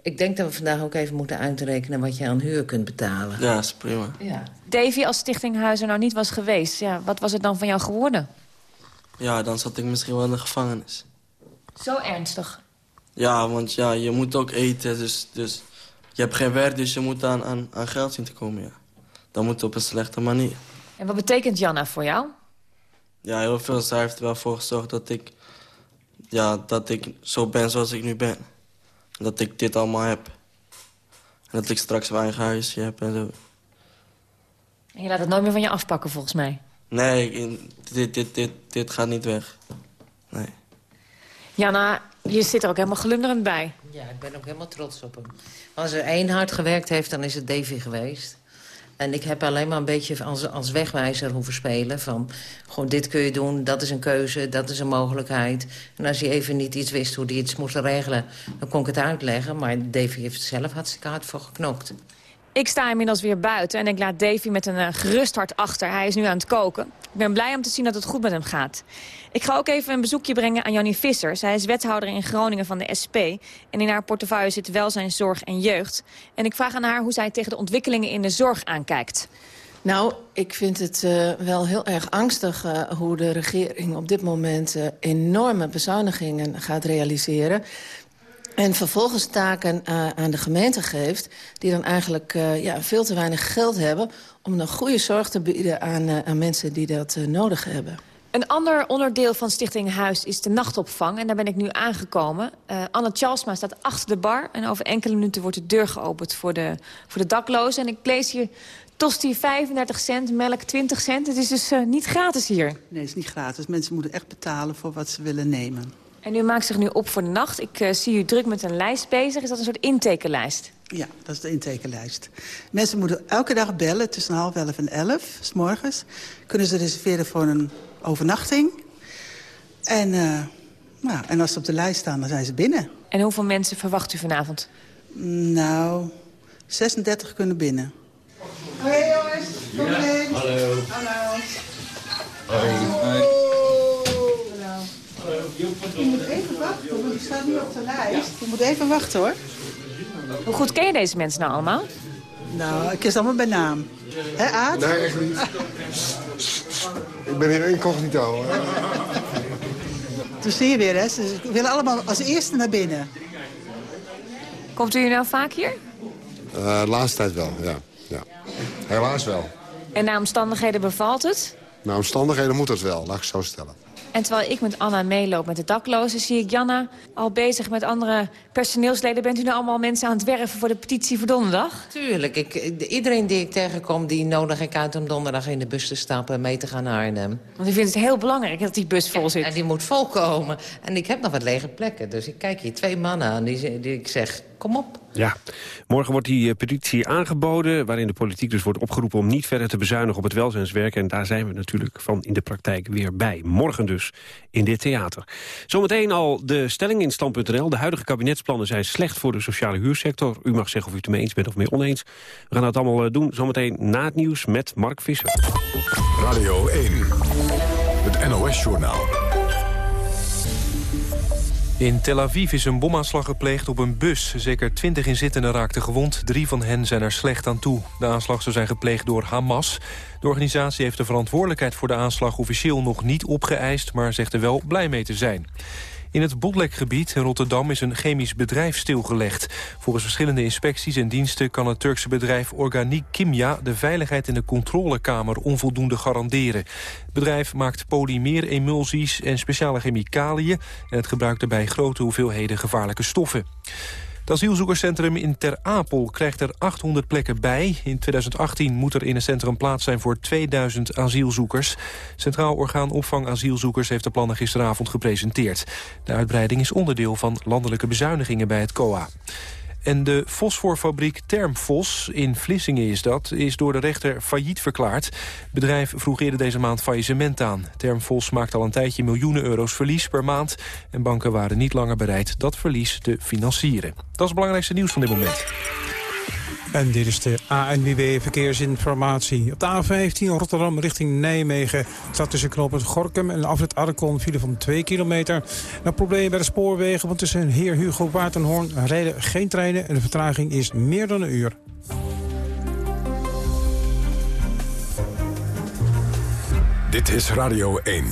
Ik denk dat we vandaag ook even moeten uitrekenen wat je aan huur kunt betalen. Ja, dat is prima. Ja. Davy, als Stichting Huis er nou niet was geweest... Ja, wat was het dan van jou geworden? Ja, dan zat ik misschien wel in de gevangenis. Zo ernstig? Ja, want ja, je moet ook eten, dus, dus je hebt geen werk... dus je moet aan, aan, aan geld zien te komen, ja. Dan moet op een slechte manier. En wat betekent Janna voor jou? Ja, heel veel. Zij heeft er wel voor gezorgd dat ik, ja, dat ik zo ben zoals ik nu ben dat ik dit allemaal heb. En dat ik straks mijn eigen huisje heb en zo. En je laat het nooit meer van je afpakken, volgens mij. Nee, dit, dit, dit, dit gaat niet weg. Nee. Jana, je zit er ook helemaal glunderend bij. Ja, ik ben ook helemaal trots op hem. Als er één hard gewerkt heeft, dan is het Davy geweest. En ik heb alleen maar een beetje als, als wegwijzer hoeven spelen. Van, gewoon dit kun je doen, dat is een keuze, dat is een mogelijkheid. En als hij even niet iets wist hoe hij iets moest regelen... dan kon ik het uitleggen. Maar Davy heeft er zelf hartstikke hard voor geknokt. Ik sta inmiddels weer buiten en ik laat Davy met een eh, gerust hart achter. Hij is nu aan het koken. Ik ben blij om te zien dat het goed met hem gaat. Ik ga ook even een bezoekje brengen aan Jannie Visser. Zij is wethouder in Groningen van de SP. En in haar portefeuille zit welzijn, zorg en jeugd. En ik vraag aan haar hoe zij tegen de ontwikkelingen in de zorg aankijkt. Nou, ik vind het eh, wel heel erg angstig eh, hoe de regering op dit moment enorme bezuinigingen gaat realiseren. En vervolgens taken eh, aan de gemeente geeft... die dan eigenlijk eh, ja, veel te weinig geld hebben... om een goede zorg te bieden aan, eh, aan mensen die dat nodig hebben. Een ander onderdeel van Stichting Huis is de nachtopvang. En daar ben ik nu aangekomen. Eh, Anne Charlesma staat achter de bar. En over enkele minuten wordt de deur geopend voor de, voor de daklozen. En ik lees hier tosti 35 cent, melk 20 cent. Het is dus eh, niet gratis hier. Nee, het is niet gratis. Mensen moeten echt betalen voor wat ze willen nemen. En u maakt zich nu op voor de nacht. Ik eh, zie u druk met een lijst bezig. Is dat een soort intekenlijst? Ja, dat is de intekenlijst. Mensen moeten elke dag bellen tussen half elf en elf, s morgens. Kunnen ze reserveren voor een overnachting. En, eh, nou, en als ze op de lijst staan, dan zijn ze binnen. En hoeveel mensen verwacht u vanavond? Nou, 36 kunnen binnen. Hoi jongens, kom erin. Hallo. Hallo. Hoi. Je moet even wachten, want die staat nu op de lijst. Je moet even wachten hoor. Hoe goed ken je deze mensen nou allemaal? Nou, ik ken ze allemaal bij naam. Hé, Aad? Nee, echt niet. Ik ben hier incognito. Toen zie je weer, hè. Ze willen allemaal als eerste naar binnen. Komt u hier nou vaak hier? Eh, de laatste tijd wel, ja. ja. Helaas wel. En naar omstandigheden bevalt het? Naar omstandigheden moet het wel, laat ik het zo stellen. En terwijl ik met Anna meeloop met de daklozen... zie ik Janna al bezig met andere personeelsleden. Bent u nou allemaal mensen aan het werven voor de petitie voor donderdag? Tuurlijk. Ik, iedereen die ik tegenkom, die nodig ik uit om donderdag in de bus te stappen... en mee te gaan naar Arnhem. Want u vindt het heel belangrijk dat die bus vol zit. En die moet volkomen. En ik heb nog wat lege plekken. Dus ik kijk hier twee mannen aan die, die ik zeg, kom op. Ja, morgen wordt die eh, petitie aangeboden... waarin de politiek dus wordt opgeroepen om niet verder te bezuinigen op het welzijnswerk. En daar zijn we natuurlijk van in de praktijk weer bij. Morgen dus in dit theater. Zometeen al de stelling in stand.nl. De huidige kabinetsplannen zijn slecht voor de sociale huursector. U mag zeggen of u het ermee eens bent of mee oneens. We gaan dat allemaal eh, doen zometeen na het nieuws met Mark Visser. Radio 1, het NOS-journaal. In Tel Aviv is een bomaanslag gepleegd op een bus. Zeker twintig inzittenden raakten gewond. Drie van hen zijn er slecht aan toe. De aanslag zou zijn gepleegd door Hamas. De organisatie heeft de verantwoordelijkheid voor de aanslag officieel nog niet opgeëist... maar zegt er wel blij mee te zijn. In het Botlekgebied in Rotterdam is een chemisch bedrijf stilgelegd. Volgens verschillende inspecties en diensten kan het Turkse bedrijf Organic Kimya... de veiligheid in de controlekamer onvoldoende garanderen. Het bedrijf maakt polymeeremulsies en speciale chemicaliën... en het gebruikt daarbij grote hoeveelheden gevaarlijke stoffen. Het asielzoekerscentrum in Ter Apel krijgt er 800 plekken bij. In 2018 moet er in het centrum plaats zijn voor 2000 asielzoekers. Centraal Orgaan Opvang Asielzoekers heeft de plannen gisteravond gepresenteerd. De uitbreiding is onderdeel van landelijke bezuinigingen bij het COA. En de fosforfabriek Termfos, in Vlissingen is dat, is door de rechter failliet verklaard. Het bedrijf vroeg eerder deze maand faillissement aan. Termfos maakt al een tijdje miljoenen euro's verlies per maand. En banken waren niet langer bereid dat verlies te financieren. Dat is het belangrijkste nieuws van dit moment. En dit is de ANWB Verkeersinformatie. Op de A15 Rotterdam richting Nijmegen staat tussen knooppunt Gorkum en afrit Arkon file van 2 kilometer. Nou, problemen bij de spoorwegen, want tussen Heer Hugo Waterhoorn rijden geen treinen en de vertraging is meer dan een uur. Dit is Radio 1.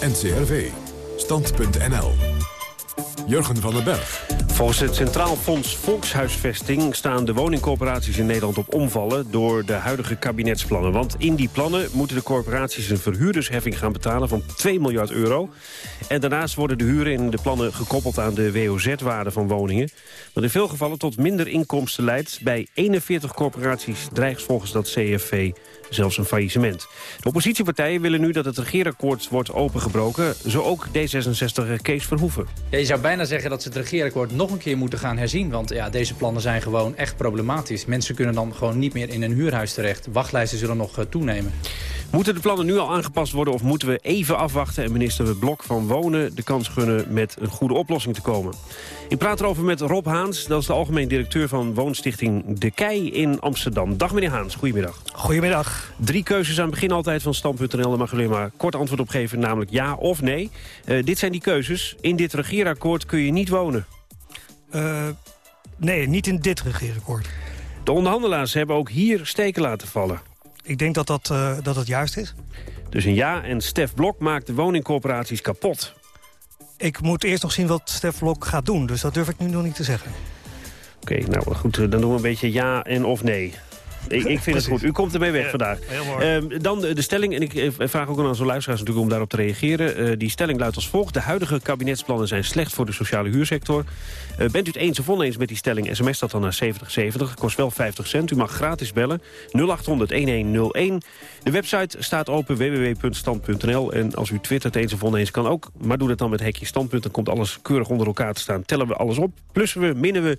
NCRV. Stand.nl. Jurgen van den Berg. Volgens het Centraal Fonds Volkshuisvesting staan de woningcorporaties in Nederland op omvallen door de huidige kabinetsplannen. Want in die plannen moeten de corporaties een verhuurdersheffing gaan betalen van 2 miljard euro. En daarnaast worden de huren in de plannen gekoppeld aan de WOZ-waarde van woningen. Wat in veel gevallen tot minder inkomsten leidt. Bij 41 corporaties dreigt volgens dat CFV zelfs een faillissement. De oppositiepartijen willen nu dat het regeerakkoord wordt opengebroken. Zo ook D66 Kees Verhoeven. Ja, je zou bijna zeggen dat ze het regeerakkoord nog een keer moeten gaan herzien. Want ja, deze plannen zijn gewoon echt problematisch. Mensen kunnen dan gewoon niet meer in een huurhuis terecht. Wachtlijsten zullen nog uh, toenemen. Moeten de plannen nu al aangepast worden of moeten we even afwachten... en minister Blok van Wonen de kans gunnen met een goede oplossing te komen? Ik praat erover met Rob Haans, dat is de algemeen directeur van woonstichting De Kei in Amsterdam. Dag meneer Haans, goedemiddag. Goedemiddag. Drie keuzes aan het begin altijd van Stand.nl. Daar mag u alleen maar kort antwoord op geven, namelijk ja of nee. Uh, dit zijn die keuzes. In dit regeerakkoord kun je niet wonen. Uh, nee, niet in dit regeerakkoord. De onderhandelaars hebben ook hier steken laten vallen. Ik denk dat dat, uh, dat het juist is. Dus een ja en Stef Blok maakt de woningcorporaties kapot. Ik moet eerst nog zien wat Stef Blok gaat doen, dus dat durf ik nu nog niet te zeggen. Oké, okay, nou goed, dan doen we een beetje ja en of nee. Ik, ik vind het goed. U komt ermee weg ja, vandaag. Uh, dan de, de, stelling, en ik vraag ook aan onze luisteraars natuurlijk om daarop te reageren. Uh, die stelling luidt als volgt. De huidige kabinetsplannen zijn slecht voor de sociale huursector. Uh, bent u het eens of oneens met die stelling? SMS dat dan naar 7070. Kost wel 50 cent. U mag gratis bellen. 0800-1101. De website staat open www.stand.nl. En als u twittert eens of oneens kan ook. Maar doe dat dan met hekje standpunt. Dan komt alles keurig onder elkaar te staan. Tellen we alles op. Plussen we, minnen we.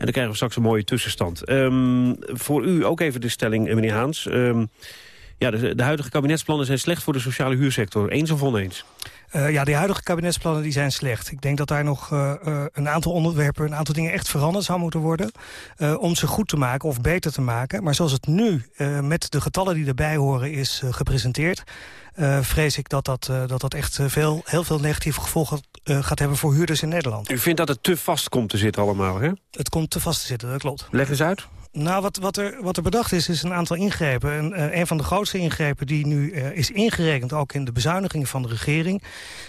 En dan krijgen we straks een mooie tussenstand. Um, voor u ook even de stelling, eh, meneer Haans. Um, ja, de, de, huidige kabinetsplannen zijn slecht voor de sociale huursector. Eens of oneens? Uh, ja, de huidige kabinetsplannen die zijn slecht. Ik denk dat daar nog uh, uh, een aantal onderwerpen, een aantal dingen echt veranderd zou moeten worden. om ze goed te maken of beter te maken. Maar zoals het nu met de getallen die erbij horen is gepresenteerd... vrees ik dat dat, dat, dat echt veel, heel veel negatieve gevolgen gaat hebben voor huurders in Nederland. U vindt dat het te vast komt te zitten allemaal, hè? Het komt te vast te zitten, dat klopt. Leg eens uit. Nou, wat, wat, er, wat er bedacht is, is een aantal ingrepen. En, uh, een van de grootste ingrepen die nu uh, is ingerekend... ook in de bezuinigingen van de regering...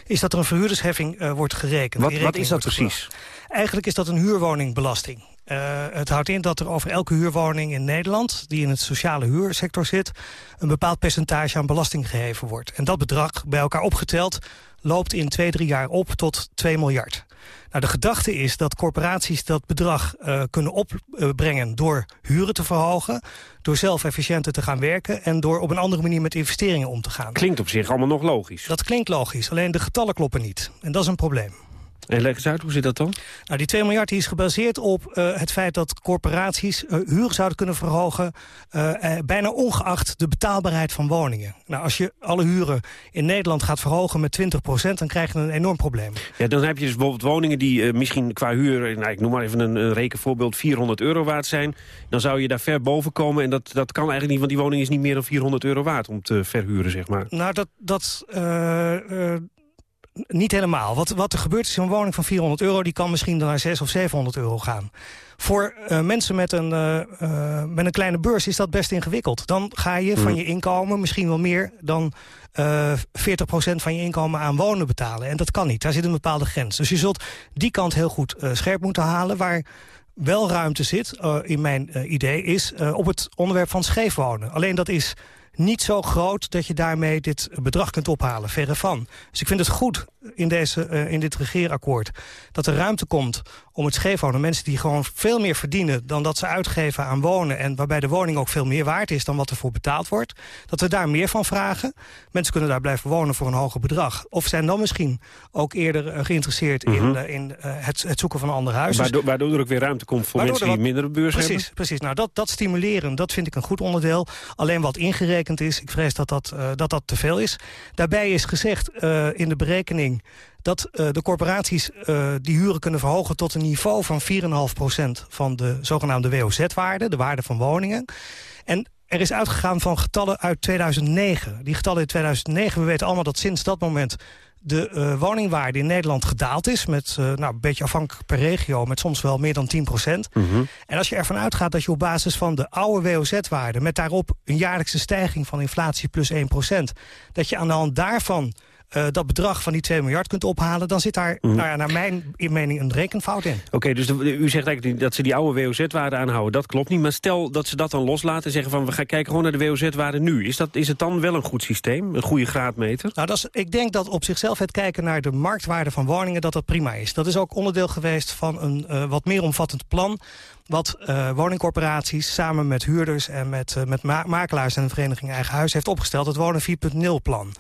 is dat er een verhuurdersheffing uh, wordt gerekend. Wat, wat is dat precies? Eigenlijk is dat een huurwoningbelasting. het houdt in dat er over elke huurwoning in Nederland... die in het sociale huursector zit... een bepaald percentage aan belasting geheven wordt. En dat bedrag, bij elkaar opgeteld loopt in twee, drie jaar op tot 2 miljard. Nou, de gedachte is dat corporaties dat bedrag uh, kunnen opbrengen... door huren te verhogen, door zelf efficiënter te gaan werken... en door op een andere manier met investeringen om te gaan. Klinkt op zich allemaal nog logisch. Dat klinkt logisch, alleen de getallen kloppen niet. En dat is een probleem. Leg eens uit, hoe zit dat dan? Nou, die 2 miljard die is gebaseerd op uh, het feit dat corporaties uh, huur zouden kunnen verhogen... Uh, bijna ongeacht de betaalbaarheid van woningen. Nou, als je alle huren in Nederland gaat verhogen met 20% dan krijg je een enorm probleem. Ja, dan heb je dus bijvoorbeeld woningen die misschien qua huur... Nou, ik noem maar even een, een rekenvoorbeeld, 400 euro waard zijn. Dan zou je daar ver boven komen en dat, dat kan eigenlijk niet... want die woning is niet meer dan 400 euro waard om te verhuren, zeg maar. Nou, dat... dat niet helemaal. Wat, wat er gebeurt is een woning van 400 euro... die kan misschien naar 600 of 700 euro gaan. Voor uh, mensen met een, uh, uh, met een kleine beurs is dat best ingewikkeld. Dan ga je van je inkomen misschien wel meer dan 40% van je inkomen aan wonen betalen. En dat kan niet. Daar zit een bepaalde grens. Dus je zult die kant heel goed scherp moeten halen... waar wel ruimte zit, in mijn idee, is op het onderwerp van scheefwonen. Alleen dat is niet zo groot dat je daarmee dit bedrag kunt ophalen. Verre van. Dus ik vind het goed in, deze, uh, in dit regeerakkoord... dat er ruimte komt om het scheefwonen. Mensen die gewoon veel meer verdienen dan dat ze uitgeven aan wonen... en waarbij de woning ook veel meer waard is dan wat ervoor betaald wordt. Dat we daar meer van vragen. Mensen kunnen daar blijven wonen voor een hoger bedrag. Of zijn dan misschien ook eerder uh, geïnteresseerd mm -hmm. in, uh, in het, het, zoeken van een ander huis. Waardoor, waardoor er ook weer ruimte komt voor mensen die wat, minder beurs precies, hebben? Precies, nou dat, dat stimuleren, dat vind ik een goed onderdeel. Alleen wat ingerekend is, ik vrees dat dat, dat, dat te veel is. Daarbij is gezegd in de berekening dat uh, de corporaties uh, die huren kunnen verhogen... tot een niveau van 4,5% van de zogenaamde WOZ-waarde, de waarde van woningen. En er is uitgegaan van getallen uit 2009. Die getallen in 2009, we weten allemaal dat sinds dat moment de uh, woningwaarde in Nederland gedaald is... met uh, nou, een beetje afhankelijk per regio, met soms wel meer dan 10 procent. Mm -hmm. En als je ervan uitgaat dat je op basis van de oude WOZ-waarde... met daarop een jaarlijkse stijging van inflatie plus 1 procent... dat je aan de hand daarvan eh, dat bedrag van die 2 miljard kunt ophalen... dan zit daar, Mhm. nou ja, naar mijn mening, een rekenfout in. Oké, dus de- u zegt eigenlijk dat ze die oude WOZ-waarde aanhouden. Dat klopt niet. Maar stel dat ze dat dan loslaten en zeggen van... we gaan kijken gewoon naar de WOZ-waarde nu. Is, dat, is het dan wel een goed systeem? Een goede graadmeter? Nou, dat is, ik denk dat op zichzelf het kijken naar de marktwaarde van woningen... dat dat prima is. Dat is ook onderdeel geweest van een eh, wat meer omvattend plan... wat eh, woningcorporaties samen met huurders en met, eh, met ma- makelaars... en de vereniging Eigen Huis heeft opgesteld. Het Wonen 4.0-plan.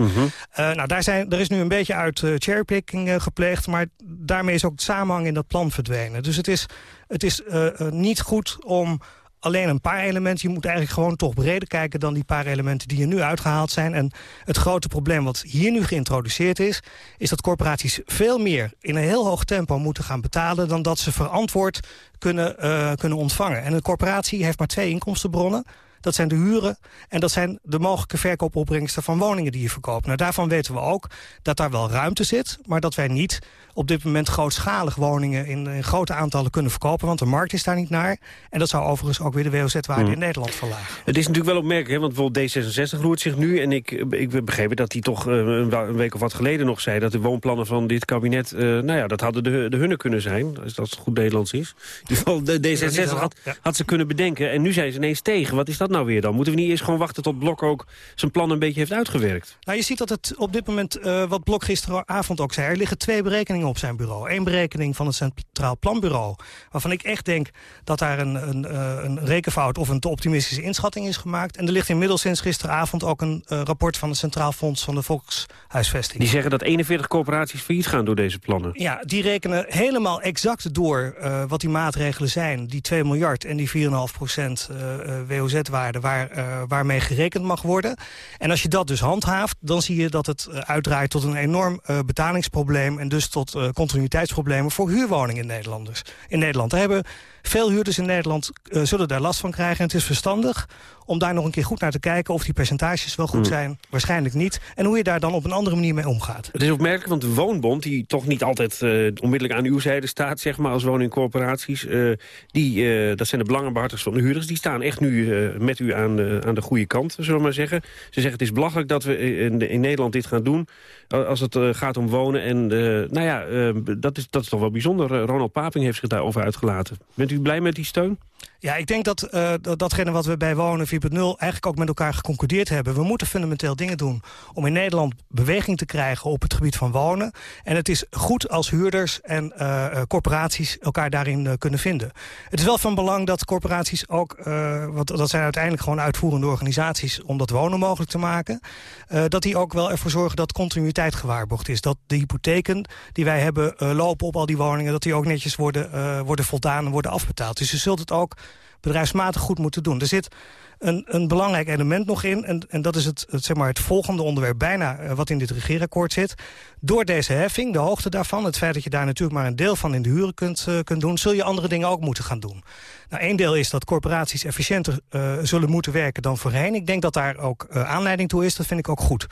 Eh, nou, daar, zijn, er is nu een beetje uit cherrypicking gepleegd... maar daarmee is ook het samenhang in dat plan verdwenen. Dus het is, het is niet goed om alleen een paar elementen. Je moet eigenlijk gewoon toch breder kijken dan die paar elementen die er nu uitgehaald zijn. En het grote probleem wat hier nu geïntroduceerd is... is dat corporaties veel meer in een heel hoog tempo moeten gaan betalen... dan dat ze verantwoord kunnen, eh, kunnen ontvangen. En een corporatie heeft maar twee inkomstenbronnen. Dat zijn de huren en dat zijn de mogelijke verkoopopbrengsten van woningen die je verkoopt. Nou, daarvan weten we ook dat daar wel ruimte zit... maar dat wij niet op dit moment grootschalig woningen in, in grote aantallen kunnen verkopen... want de markt is daar niet naar. En dat zou overigens ook weer de WOZ-waarde Hmm. in Nederland verlagen. Het is natuurlijk wel opmerkelijk, hè? want bijvoorbeeld D66 roert zich nu... en ik, ik begreep dat hij toch eh, een week of wat geleden nog zei... dat de woonplannen van dit kabinet, eh, nou ja, dat hadden de, de hunne kunnen zijn. Als dat goed Nederlands is. In ieder geval, de D66 had, had ze kunnen bedenken en nu zijn ze ineens tegen. Wat is dat nou weer dan? Moeten we niet eerst gewoon wachten tot Blok ook zijn plan een beetje heeft uitgewerkt? Nou, je ziet dat het op dit moment, eh, wat Blok gisteravond ook zei... er liggen twee berekeningen op zijn bureau. Eén berekening van het Centraal Planbureau... waarvan ik echt denk dat daar een, een, eh, een rekenfout of een te optimistische inschatting is gemaakt. En er ligt inmiddels sinds gisteravond ook een eh, rapport... van het Centraal Fonds van de Volkshuisvesting. Die zeggen dat 41 corporaties failliet gaan door deze plannen. Ja, die rekenen helemaal exact door wat die maatregelen zijn. Die 2 miljard en die 4,5 procent eh, waar, eh, waarmee gerekend mag worden. En als je dat dus handhaaft, dan zie je dat het eh, uitdraait tot een enorm eh, betalingsprobleem... en dus tot continuïteitsproblemen voor huurwoningen in, Nederlanders, in Nederland. Hebben veel huurders in Nederland eh, zullen daar last van krijgen. En het is verstandig om daar nog een keer goed naar te kijken... of die percentages wel goed Hmm. zijn, waarschijnlijk niet. En hoe je daar dan op een andere manier mee omgaat. Het is opmerkelijk, want de Woonbond, die toch niet altijd eh, onmiddellijk aan uw zijde staat, zeg maar, als woningcorporaties, eh, die, dat zijn de belangenbehartigers van de huurders, die staan echt nu met u aan de, aan de goede kant, zullen we maar zeggen. Ze zeggen het is belachelijk dat we in, in Nederland dit gaan doen, als het eh, gaat om wonen. En eh, nou ja, eh, dat, is, dat is toch wel bijzonder. Eh, Ronald Paping heeft zich daarover uitgelaten. Bent u blij met die steun? Ja, ik denk dat, eh, dat datgene wat we bij Wonen 4.0 eigenlijk ook met elkaar geconcludeerd hebben. We moeten fundamenteel dingen doen om in Nederland beweging te krijgen op het gebied van wonen. En het is goed als huurders en eh, eh, corporaties elkaar daarin kunnen vinden. Het is wel van belang dat corporaties ook, want dat zijn uiteindelijk gewoon uitvoerende organisaties om dat wonen mogelijk te maken. dat die ook wel ervoor zorgen dat continuïteit gewaarborgd is. Dat de hypotheken die wij hebben lopen op al die woningen, dat die ook netjes worden, worden voldaan en worden afbetaald. Dus je zult het ook bedrijfsmatig goed moeten doen. Er zit een, een belangrijk element nog in. En, en dat is het, zeg maar het volgende onderwerp bijna eh, wat in dit regeerakkoord zit. Door deze heffing, de hoogte daarvan... het feit dat je daar natuurlijk maar een deel van in de huren kunt, eh, kunt doen... zul je andere dingen ook moeten gaan doen. Nou, één deel is dat corporaties efficiënter eh, zullen moeten werken dan voorheen. Ik denk dat daar ook aanleiding toe is. Dat vind ik ook goed.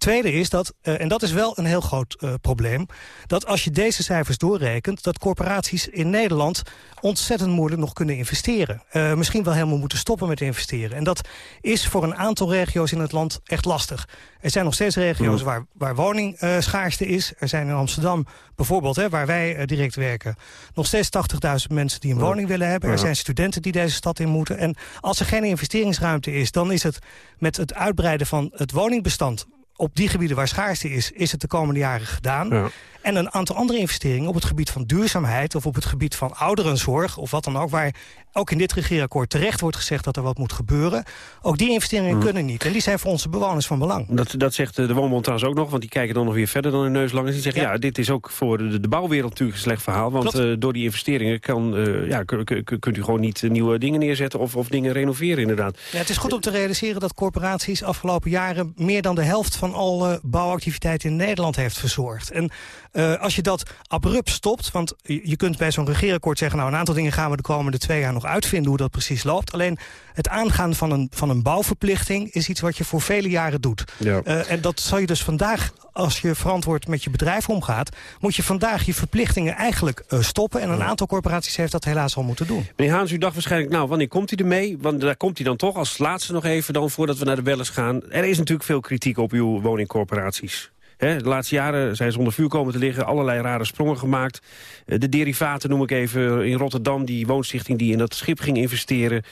Tweede is dat, eh, en dat is wel een heel groot eh, probleem... dat als je deze cijfers doorrekent... dat corporaties in Nederland ontzettend moeilijk nog kunnen investeren. Eh, misschien wel helemaal moeten stoppen met investeren. En dat is voor een aantal regio's in het land echt lastig. Er zijn nog steeds regio's Ja. waar, waar woningschaarste is. Er zijn in Amsterdam bijvoorbeeld, hè, waar wij direct werken... nog steeds 80.000 mensen die een woning willen hebben. Er zijn studenten die deze stad in moeten. En als er geen investeringsruimte is... dan is het met het uitbreiden van het woningbestand op die gebieden waar schaarste is, is het de komende jaren gedaan. Ja. En een aantal andere investeringen op het gebied van duurzaamheid... of op het gebied van ouderenzorg of wat dan ook... waar ook in dit regeerakkoord terecht wordt gezegd dat er wat moet gebeuren. Ook die investeringen Mhm. kunnen niet. En die zijn voor onze bewoners van belang. Dat, dat zegt eh, de Woonbond trouwens ook nog, want die kijken dan nog weer verder dan hun neus lang. En die zeggen, ja, dit is ook voor de, de bouwwereld natuurlijk een slecht verhaal. Want eh, door die investeringen kan, eh, ja, kun- kun- kun- kunt u gewoon niet nieuwe dingen neerzetten of, of dingen renoveren inderdaad. Ja, het is goed om te realiseren dat corporaties afgelopen jaren... meer dan de helft van alle bouwactiviteiten in Nederland heeft verzorgd. En eh, als je dat abrupt stopt, want je je kunt bij zo'n regeerakkoord zeggen... nou, een aantal dingen gaan we de komende twee jaar nog uitvinden hoe dat precies loopt. Alleen het aangaan van een, van een bouwverplichting is iets wat je voor vele jaren doet. Ja. Eh, en dat zal je dus vandaag, als je verantwoord met je bedrijf omgaat... moet je vandaag je verplichtingen eigenlijk eh, stoppen. En een aantal corporaties heeft dat helaas al moeten doen. Meneer Haans, u dacht waarschijnlijk, nou, wanneer komt hij ermee? Want daar komt hij dan toch als laatste nog even dan voordat we naar de bellers gaan. Er is natuurlijk veel kritiek op uw woningcorporaties. De laatste jaren zijn ze onder vuur komen te liggen, allerlei rare sprongen gemaakt. Eh, de derivaten noem ik even in Rotterdam, die woonstichting die in dat schip ging investeren.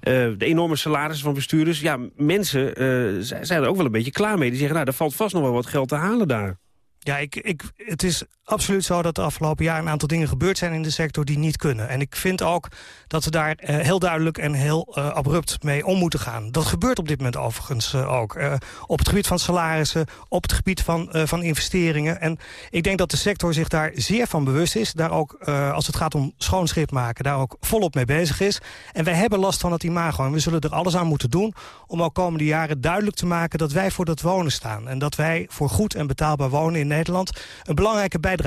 Eh, de enorme salarissen van bestuurders. Ja, mensen eh, zij- zijn er ook wel een beetje klaar mee. Die zeggen, nou, er valt vast nog wel wat geld te halen daar. Ja, ik, ik, het is absoluut zo dat de afgelopen jaar een aantal dingen gebeurd zijn in de sector die niet kunnen. En ik vind ook dat we daar eh, heel duidelijk en heel eh, abrupt mee om moeten gaan. Dat gebeurt op dit moment overigens eh, ook. Op het gebied van salarissen, op het gebied van, van investeringen. En ik denk dat de sector zich daar zeer van bewust is. Daar ook, als het gaat om schoon schip maken, daar ook volop mee bezig is. En wij hebben last van het imago. En we zullen er alles aan moeten doen om ook komende jaren duidelijk te maken dat wij voor dat wonen staan. En dat wij voor goed en betaalbaar wonen in Nederland een belangrijke bijdrage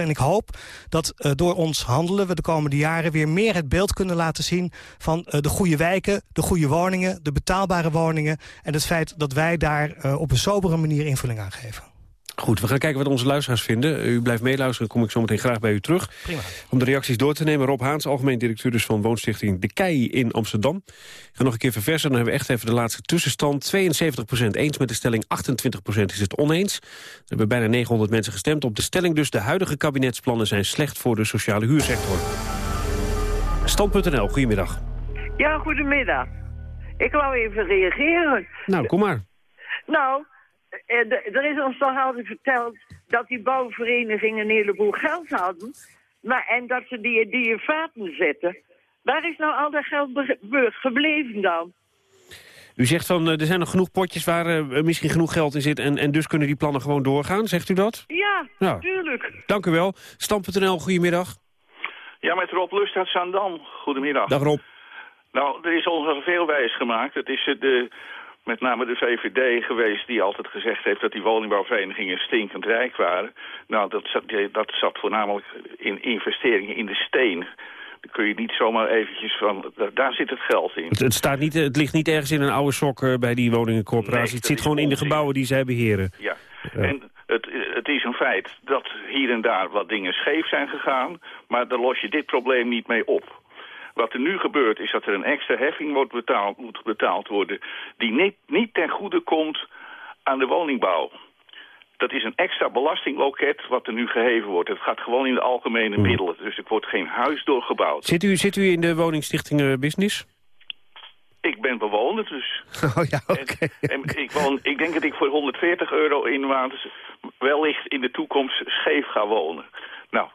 En ik hoop dat eh, door ons handelen we de komende jaren weer meer het beeld kunnen laten zien van eh, de goede wijken, de goede woningen, de betaalbare woningen. En het feit dat wij daar eh, op een sobere manier invulling aan geven. Goed, we gaan kijken wat onze luisteraars vinden. U blijft meeluisteren, dan kom ik zo meteen graag bij u terug. Prima. Om de reacties door te nemen, Rob Haans, algemeen directeur dus van woonstichting De Kei in Amsterdam. Ik ga nog een keer verversen, dan hebben we echt even de laatste tussenstand. 72% eens met de stelling, 28% is het oneens. Er hebben bijna 900 mensen gestemd op de stelling dus. De huidige kabinetsplannen zijn slecht voor de sociale huursector. Stand.nl, goedemiddag. Ja, goedemiddag. Ik wou even reageren. Nou, kom maar. Nou, eh, er is ons toch altijd verteld dat die bouwverenigingen een heleboel geld hadden. Maar, en dat ze die, die in vaten zetten. Waar is nou al dat geld gebleven dan? U zegt van, eh, er zijn nog genoeg potjes waar eh, misschien genoeg geld in zit... En, en dus kunnen die plannen gewoon doorgaan, zegt u dat? Ja, Ja. tuurlijk. Dank u wel. Stand.nl, goedemiddag. Ja, met Rob Lust uit Zaandam. Goedemiddag. Dag Rob. Nou, er is ons al veel wijs gemaakt. Het is eh, de, met name de VVD geweest die altijd gezegd heeft dat die woningbouwverenigingen stinkend rijk waren. Nou, dat zat, dat zat voornamelijk in investeringen in de steen. Daar kun je niet zomaar eventjes van... da- Daar zit het geld in. Het, het, staat niet, het ligt niet ergens in een oude sok eh, bij die woningencorporatie. Nee, het zit gewoon in de gebouwen die zij beheren. Ja. Ja. En het, het is een feit dat hier en daar wat dingen scheef zijn gegaan, maar daar los je dit probleem niet mee op. Wat er nu gebeurt is dat er een extra heffing wordt betaald, moet betaald worden die niet, niet ten goede komt aan de woningbouw. Dat is een extra belastingloket wat er nu geheven wordt. Het gaat gewoon in de algemene Hmm. middelen. Dus er wordt geen huis doorgebouwd. Zit u, zit u in de woningstichting eh, business? Ik ben bewoner, dus Oh ja, oké. En ik, woon, ik denk dat ik voor 140 euro in maand wellicht in de toekomst scheef ga wonen. Nou,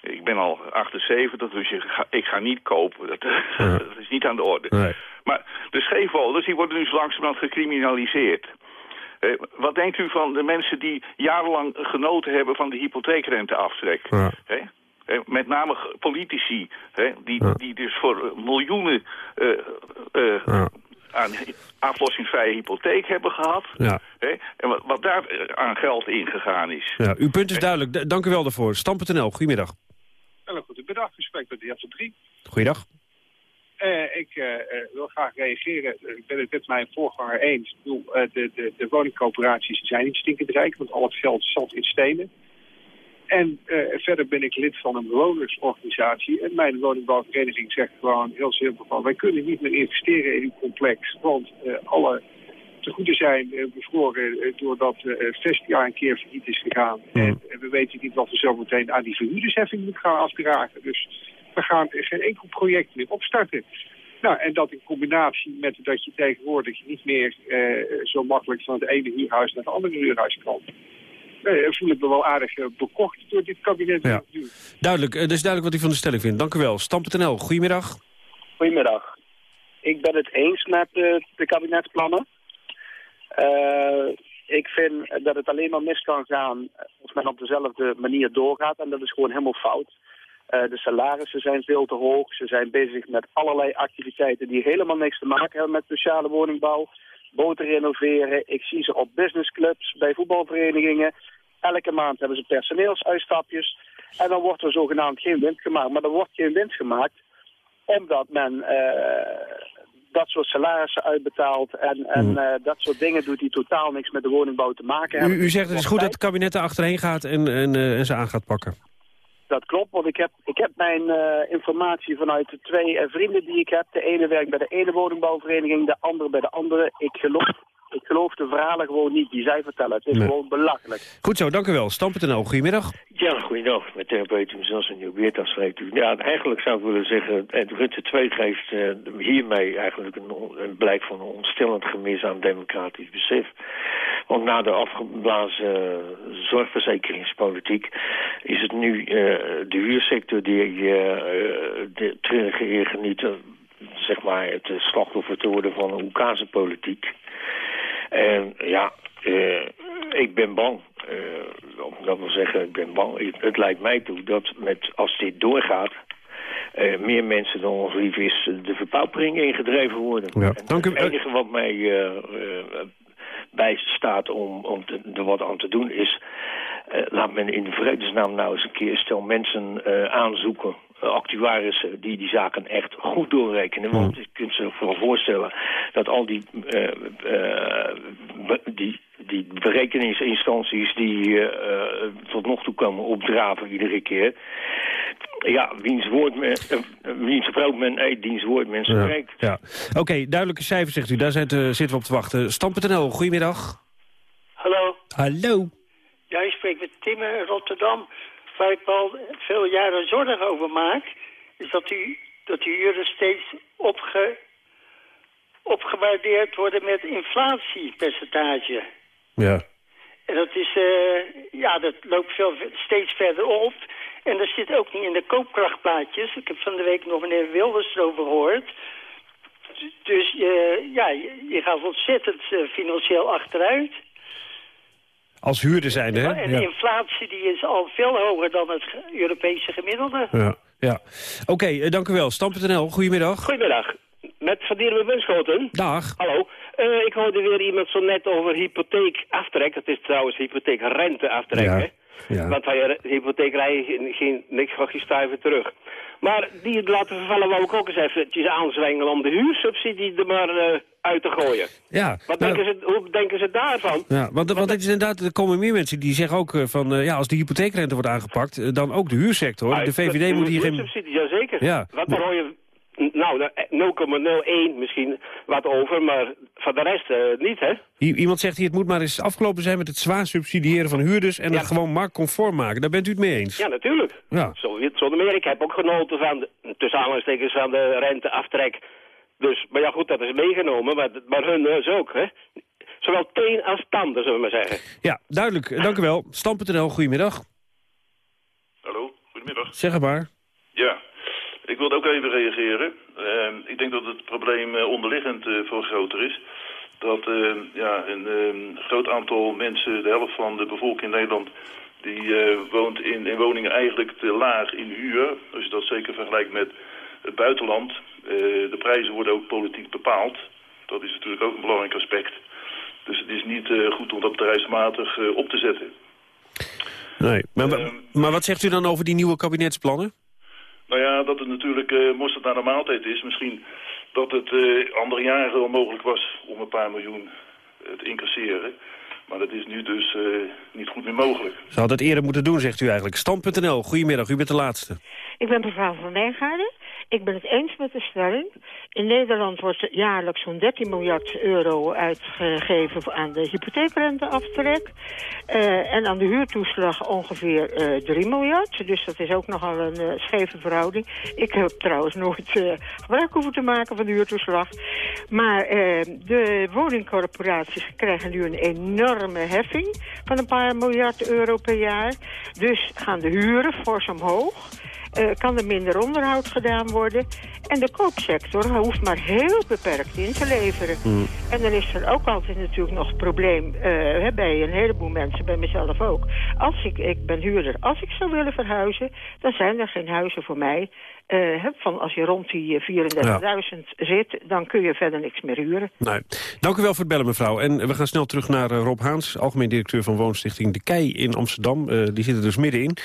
ik ben al 78, dus ik ga, ik ga niet kopen. Dat, dat is niet aan de orde. Nee. Maar de scheefwoners die worden nu zo langzamerhand gecriminaliseerd. Eh, wat denkt u van de mensen die jarenlang genoten hebben van de hypotheekrenteaftrek? Ja. Eh, met name politici, die, die dus voor eh, miljoenen aan aflossingsvrije hypotheek hebben gehad. Ja. Hè, en wat, wat daar aan geld ingegaan is. Ja, uw punt is duidelijk. Dank u wel daarvoor. Stam.nl, goedemiddag. Wel goed, bedankt. Gesprek met de heer Van Drie. Goeiedag. Eh, ik eh, eh, wil graag reageren. Ik ben het met mijn voorganger eens. Ik bedoel, de, de, de woningcoöperaties zijn niet stinkend rijk, want al het geld zat in stenen. En verder ben ik lid van een bewonersorganisatie. En mijn woningbouwvereniging zegt gewoon heel simpel van... wij kunnen niet meer investeren in uw complex, want eh, alle tegoeden zijn eh, bevroren... eh, doordat eh Vestia een keer failliet is gegaan. En eh, we weten niet wat we zo meteen aan die verhuurdersheffing moeten gaan afdragen. Dus we gaan geen enkel project meer opstarten. Nou, en dat in combinatie met dat je tegenwoordig niet meer eh, zo makkelijk van het ene huurhuis naar het andere huurhuis kan. Eh, voel ik me wel aardig bekocht door dit kabinet. Ja. Duidelijk, eh, dus duidelijk wat u van de stelling vindt. Dank u wel. Stam.nl, goedemiddag. Goedemiddag. Ik ben het eens met eh, de kabinetsplannen. Eh, ik vind dat het alleen maar mis kan gaan als men op dezelfde manier doorgaat. En dat is gewoon helemaal fout. Eh, de salarissen zijn veel te hoog. Ze zijn bezig met allerlei activiteiten die helemaal niks te maken hebben met sociale woningbouw. Boten renoveren. Ik zie ze op businessclubs, bij voetbalverenigingen. Elke maand hebben ze personeelsuitstapjes. En dan wordt er zogenaamd geen winst gemaakt. Maar er wordt geen winst gemaakt omdat men eh, dat soort salarissen uitbetaalt en, en Hmm. eh, dat soort dingen doet die totaal niks met de woningbouw te maken U, hebben. u zegt het is goed dat het kabinet er achterheen gaat en, en, eh, en ze aan gaat pakken. Dat klopt, want ik heb, ik heb mijn eh, informatie vanuit de twee vrienden die ik heb. De ene werkt bij de ene woningbouwvereniging, de andere bij de andere. Ik geloof, ik geloof de verhalen gewoon niet die zij vertellen. Het is Nee. gewoon belachelijk. Goed zo, dank u wel. Stam.nl, goedemiddag. Ja, goeiedag. Met therapeut zelfs een nieuw weertafspreekt u. Ja, eigenlijk zou ik willen zeggen, en Rutte 2 geeft eh, hiermee eigenlijk een, blijk van een ontstellend gemis aan democratisch besef. Want na de afgeblazen eh, zorgverzekeringspolitiek is het nu eh, de huursector die eh, eh, de eer geniet, eh, zeg maar, het eh, slachtoffer te worden van een Oekazenpolitiek. En ja, eh, ik ben bang. Of dat wil zeggen, ik ben bang. Het, het lijkt mij toe dat met, als dit doorgaat... eh, meer mensen dan ons lief is de verpaupering ingedreven worden. Ja, En dank u. Het enige wat mij eh, bijstaat om, om te- er wat aan te doen is... laat men in de vredesnaam nou eens een keer stel mensen aanzoeken... eh, actuarissen die die zaken echt goed doorrekenen. Want je kunt zich wel voorstellen dat al die, eh, eh, die, die berekeningsinstanties die eh, eh, tot nog toe komen opdraven iedere keer... Ja, wiens woord men, eh, wiens brood men eet, diens woord men spreekt. ja. Oké, duidelijke cijfers zegt u. Daar zijn, eh, zitten we op te wachten. Stam.nl, goedemiddag. Hallo, Hallo. ja, ik spreek met Tim in Rotterdam. Waar ik me al veel jaren zorgen over maak... is dat, u, dat huren steeds opge, opgewaardeerd worden met inflatiepercentage. Ja. En dat is, eh, ja, dat loopt veel, steeds verder op. En dat zit ook niet in de koopkrachtplaatjes. Ik heb van de week nog meneer Wilders erover gehoord. Dus eh, ja, je, je gaat ontzettend eh, financieel achteruit. Als huurder zijnde, hè? En Ja. de inflatie die is al veel hoger dan het Europese gemiddelde. Ja. ja. Oké, eh, dank u wel. Stam.nl, goedemiddag. Goedemiddag. Met Van Dieren Bunschoten. Dag. Hallo. Eh, ik hoorde weer iemand zo net over hypotheekaftrek. Het is trouwens hypotheekrenteaftrek, Ja. hè? Ja. Want bij een hypotheek rij je geen, niks van geen stuiver terug. Maar die laten vervallen wou ik ook eens eventjes aanzwengelen om de huursubsidie er maar eh, uit te gooien. Ja, Wat nou- denken ze, hoe denken ze daarvan? Ja, want, want het is inderdaad, er komen meer mensen die zeggen ook eh, van... eh, ja, als de hypotheekrente wordt aangepakt, eh, dan ook de huursector. De VVD moet hier geen... Huursubsidie, jazeker. Ja. Want daar hoor je nou, 0,01 misschien wat over, maar van de rest eh, niet, hè? I- Iemand zegt hier, het moet maar eens afgelopen zijn met het zwaar subsidiëren van huurders... en het gewoon marktconform maken. Daar bent u het mee eens? Ja, natuurlijk. Ja. Zo, zonder meer, ik heb ook genoten van, de, tussen aanhalingstekens, van de renteaftrek. Dus, maar ja goed, dat is meegenomen, maar, maar hun dus ook, hè. Zowel teen als tanden, zullen we maar zeggen. Ja, duidelijk. Dank u wel. Stam.nl, goedemiddag. Hallo, goedemiddag. Zeg het maar. Ja, ik wilde ook even reageren. Ehm, ik denk dat het probleem eh, onderliggend eh, veel groter is. Dat eh, ja, een ehm, groot aantal mensen, de helft van de bevolking in Nederland... die eh, woont in, in woningen eigenlijk te laag in huur. Als je dat zeker vergelijkt met het buitenland. De prijzen worden ook politiek bepaald. Dat is natuurlijk ook een belangrijk aspect. Dus het is niet goed om dat bedrijfsmatig op te zetten. Nee. Maar, maar wat zegt u dan over die nieuwe kabinetsplannen? Nou ja, dat het natuurlijk uh, mosterd naar de maaltijd is. Misschien dat het uh, andere jaren wel mogelijk was om een paar miljoen uh, te incasseren. Maar dat is nu dus uh, niet goed meer mogelijk. Ze had het eerder moeten doen, zegt u eigenlijk. Stand.nl, goedemiddag, u bent de laatste. Ik ben mevrouw van Wijngaarden. Ik ben het eens met de stelling. In Nederland wordt jaarlijks zo'n 13 miljard euro uitgegeven aan de hypotheekrenteaftrek. Uh, en aan de huurtoeslag ongeveer uh, 3 miljard. Dus dat is ook nogal een uh, scheve verhouding. Ik heb trouwens nooit gebruik hoeven te maken van de huurtoeslag. Maar de woningcorporaties krijgen nu een enorme heffing van een paar miljard euro per jaar. Dus gaan de huren fors omhoog. Uh, kan er minder onderhoud gedaan worden. En de koopsector hoeft maar heel beperkt in te leveren. Mm. En dan is er ook altijd natuurlijk nog een probleem uh, bij een heleboel mensen, bij mezelf ook. Als ik, ik ben huurder, als ik zou willen verhuizen, dan zijn er geen huizen voor mij. Uh, van als je rond die 34.000 ja. zit, dan kun je verder niks meer huren. Nee. Dank u wel voor het bellen, mevrouw. En we gaan snel terug naar Rob Haans, algemeen directeur van Woonstichting De Kei in Amsterdam. die zit er dus middenin.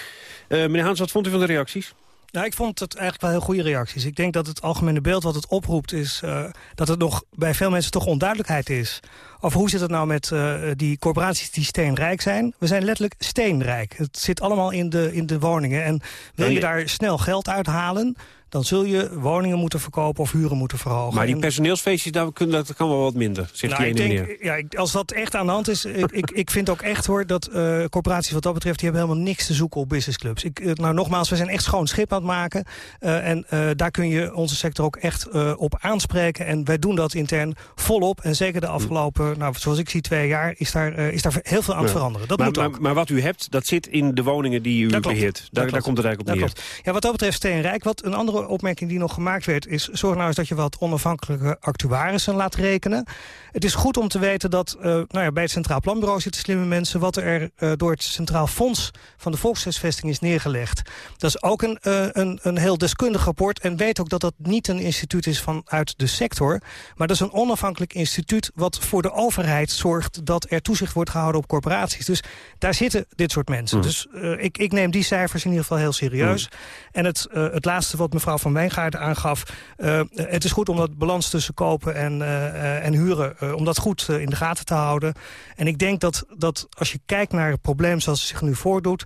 Meneer Haans, wat vond u van de reacties? Nou, ik vond het eigenlijk wel heel goede reacties. Ik denk dat het algemene beeld wat het oproept is... Uh, dat het nog bij veel mensen toch onduidelijkheid is. Of hoe zit het nou met uh, die corporaties die steenrijk zijn? We zijn letterlijk steenrijk. Het zit allemaal in de, in de woningen. En wil je daar snel geld uithalen... dan zul je woningen moeten verkopen of huren moeten verhogen. Maar die personeelsfeestjes, daar kun- dat kan wel wat minder, zegt nou, die ik ene denk, meneer. ja, ik- als dat echt aan de hand is... ik, ik, ik vind ook echt hoor dat eh, corporaties wat dat betreft... die hebben helemaal niks te zoeken op businessclubs. Ik, eh, nou, nogmaals, we zijn echt schoon schip aan het maken. eh, en daar kun je onze sector ook echt op aanspreken. En wij doen dat intern volop. En zeker de afgelopen, nou, zoals ik zie, twee jaar... is daar, is daar heel veel aan het Ja. veranderen. Dat maar, moet ook. maar wat u hebt, dat zit in de woningen die u Dat klopt. beheert. Dat Daar, daar klopt. komt het eigenlijk Dat op neer. Ja, wat dat betreft Steenrijk. Wat een andere opmerking die nog gemaakt werd... is zorg nou eens dat je wat onafhankelijke actuarissen laat rekenen. Het is goed om te weten dat eh, nou ja, bij het Centraal Planbureau zitten slimme mensen... wat er eh, door het Centraal Fonds van de Volkshuisvesting is neergelegd. Dat is ook een, eh, een, een heel deskundig rapport. En weet ook dat dat niet een instituut is vanuit de sector. Maar dat is een onafhankelijk instituut... wat voor de overheid zorgt dat er toezicht wordt gehouden op corporaties. Dus daar zitten dit soort mensen. Mm. Dus ik, ik neem die cijfers in ieder geval heel serieus. En het, het laatste wat mevrouw Van Wijngaarden aangaf... eh, het is goed om dat balans tussen kopen en, eh, eh, en huren... om dat goed in de gaten te houden. En ik denk dat, dat als je kijkt naar het probleem zoals het zich nu voordoet...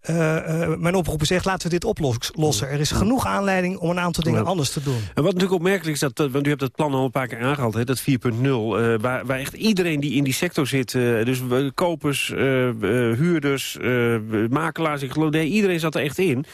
eh, eh, mijn oproep is echt, laten we dit oplossen. Er is genoeg aanleiding om een aantal dingen anders te doen. En wat natuurlijk opmerkelijk is, dat, dat- want u hebt dat plan al een paar keer aangehaald, hè, dat 4.0, eh, waar, waar echt iedereen die in die sector zit, dus kopers, huurders, makelaars, ik geloof, iedereen zat er echt in.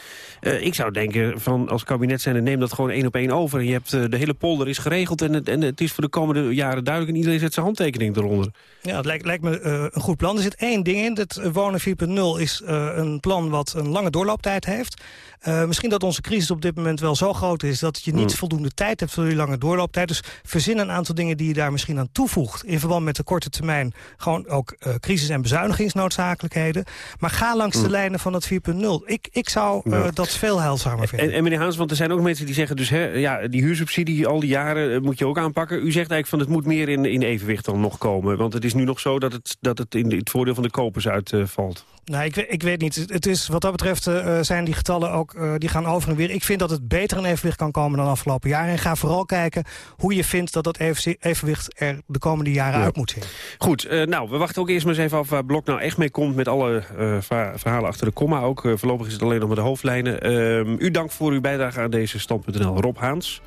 Ik zou denken, van als kabinet zijn, neem dat gewoon één op één over. En je hebt, de hele polder is geregeld en het, en het is voor de komende jaren duidelijk en iedereen zet zijn handtekening eronder. Ja, het lijkt, lijkt me een goed plan. Er zit één ding in. Het eh, Wonen 4.0 is een plan wat een lange doorlooptijd heeft. Eh, misschien dat onze crisis op dit moment wel zo groot is... dat je niet Hmm. voldoende tijd hebt voor die lange doorlooptijd. Dus verzin een aantal dingen die je daar misschien aan toevoegt... in verband met de korte termijn. Gewoon ook eh, crisis- en bezuinigingsnoodzakelijkheden. Maar ga langs de Hmm. lijnen van dat 4.0 Ik, ik zou eh, Ja. dat veel heilzamer vinden. En, en meneer Haans, want er zijn ook mensen die zeggen... dus hè, ja, die huursubsidie al die jaren moet je ook aanpakken. U zegt eigenlijk van het moet meer in, in evenwicht dan nog komen. Want het is nu nog zo dat het, dat het in het voordeel van de kopers uitvalt. Nou, ik, weet- ik weet niet. Het- is, wat dat betreft eh, zijn die getallen ook, eh, die gaan over en weer. Ik vind dat het beter in evenwicht kan komen dan afgelopen jaren. En ga vooral kijken hoe je vindt dat dat even- evenwicht er de komende jaren Ja. uit moet zien. Goed, eh, nou, we wachten ook eerst maar eens even af waar Blok nou echt mee komt... met alle eh, verhalen achter de komma ook. Eh, voorlopig is het alleen nog met de hoofdlijnen. Ehm, u dank voor uw bijdrage aan deze Stand.nl. Rob Haans.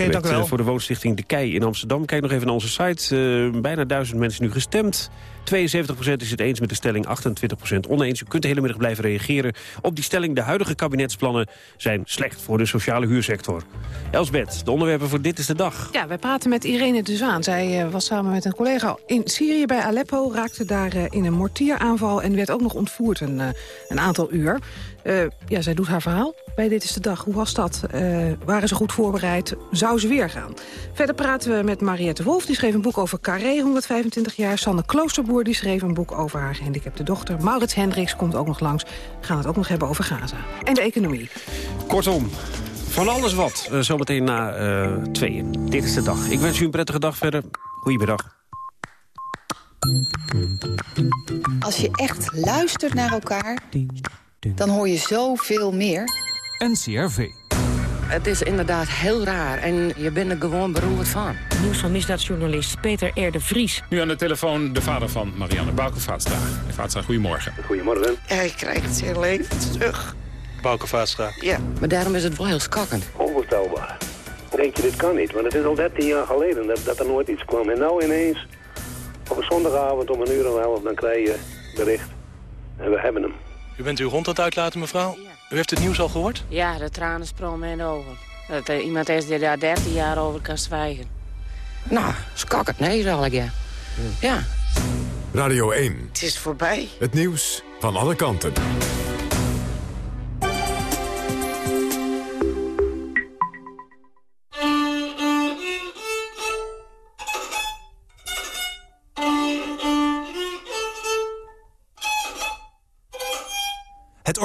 Oké, U dank u werkt, wel. eh, voor de woonstichting De Kei in Amsterdam. Kijk nog even naar onze site. Eh, bijna duizend mensen nu gestemd. 72% is het eens met de stelling, 28% oneens. U kunt de hele middag blijven reageren op die stelling. De huidige kabinetsplannen zijn slecht voor de sociale huursector. Elsbeth, de onderwerpen voor Dit is de Dag. Ja, wij praten met Irene de Zwaan. Zij eh, was samen met een collega in Syrië bij Aleppo... raakte daar in een mortieraanval en werd ook nog ontvoerd een, eh, een aantal uur. Eh, ja, zij doet haar verhaal bij Dit is de Dag. Hoe was dat? Eh, waren ze goed voorbereid? Zou ze weer gaan? Verder praten we met Mariette Wolf. Die schreef een boek over Carré, 125 jaar. Sanne Kloosterboer die schreef een boek over haar gehandicapte dochter. Maurits Hendricks komt ook nog langs. We gaan het ook nog hebben over Gaza. En de economie. Kortom, van alles wat. Eh, zometeen na eh, tweeën. Dit is de dag. Ik wens u een prettige dag verder. Goedemiddag. Als je echt luistert naar elkaar, dan hoor je zoveel meer. NCRV. Het is inderdaad heel raar en je bent er gewoon beroerd van. Nieuws van misdaadjournalist Peter R. de Vries. Nu aan de telefoon de vader van Marianne. Meneer Vaatstra, goedemorgen. Goedemorgen. Hij krijgt het zijn leven terug. Bouke Vaatstra. Ja, maar daarom is het wel heel skakkend. Onvoorstelbaar. Denk je, dit kan niet, want het is al 13 jaar geleden dat, dat er nooit iets kwam. En nou ineens, op een zondagavond om een uur en een half, dan krijg je bericht. En we hebben hem. U bent uw hond aan het uitlaten, mevrouw? U heeft het nieuws al gehoord? Ja, de tranen sprongen in de ogen. Dat er iemand is die daar 13 jaar over kan zwijgen. Nou, skakkend, nee, zal ik ja. Ja, Radio 1. het is voorbij. Het nieuws van alle kanten.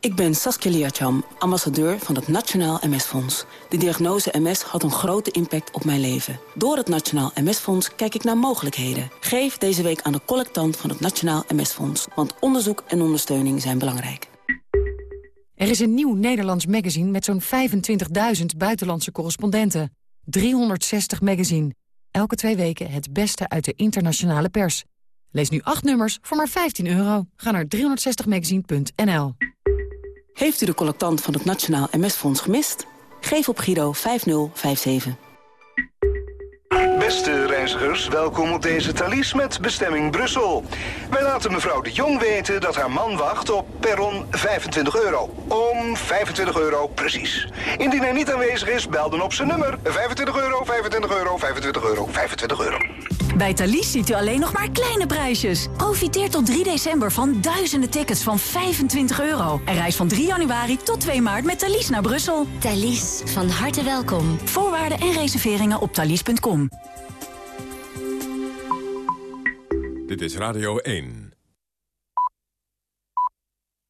Ik ben Saskia Liacham, ambassadeur van het Nationaal MS-fonds. De diagnose MS had een grote impact op mijn leven. Door het Nationaal MS-fonds kijk ik naar mogelijkheden. Geef deze week aan de collectant van het Nationaal MS-fonds. Want onderzoek en ondersteuning zijn belangrijk. Er is een nieuw Nederlands magazine met zo'n 25.000 buitenlandse correspondenten. 360 magazine. Elke twee weken het beste uit de internationale pers. Lees nu acht nummers voor maar 15 euro. Ga naar 360magazine.nl. Heeft u de collectant van het Nationaal MS-fonds gemist? Geef op Giro 5057. Beste reizigers, welkom op deze Thalys met bestemming Brussel. Wij laten mevrouw de Jong weten dat haar man wacht op perron 25 euro. Om 25 euro precies. Indien hij niet aanwezig is, bel dan op zijn nummer. 25 euro, 25 euro, 25 euro, 25 euro. Bij Thalys ziet u alleen nog maar kleine prijsjes. Profiteer tot 3 december van duizenden tickets van 25 euro. En reis van 3 januari tot 2 maart met Thalys naar Brussel. Thalys, van harte welkom. Voorwaarden en reserveringen op thalys.com. Dit is Radio 1.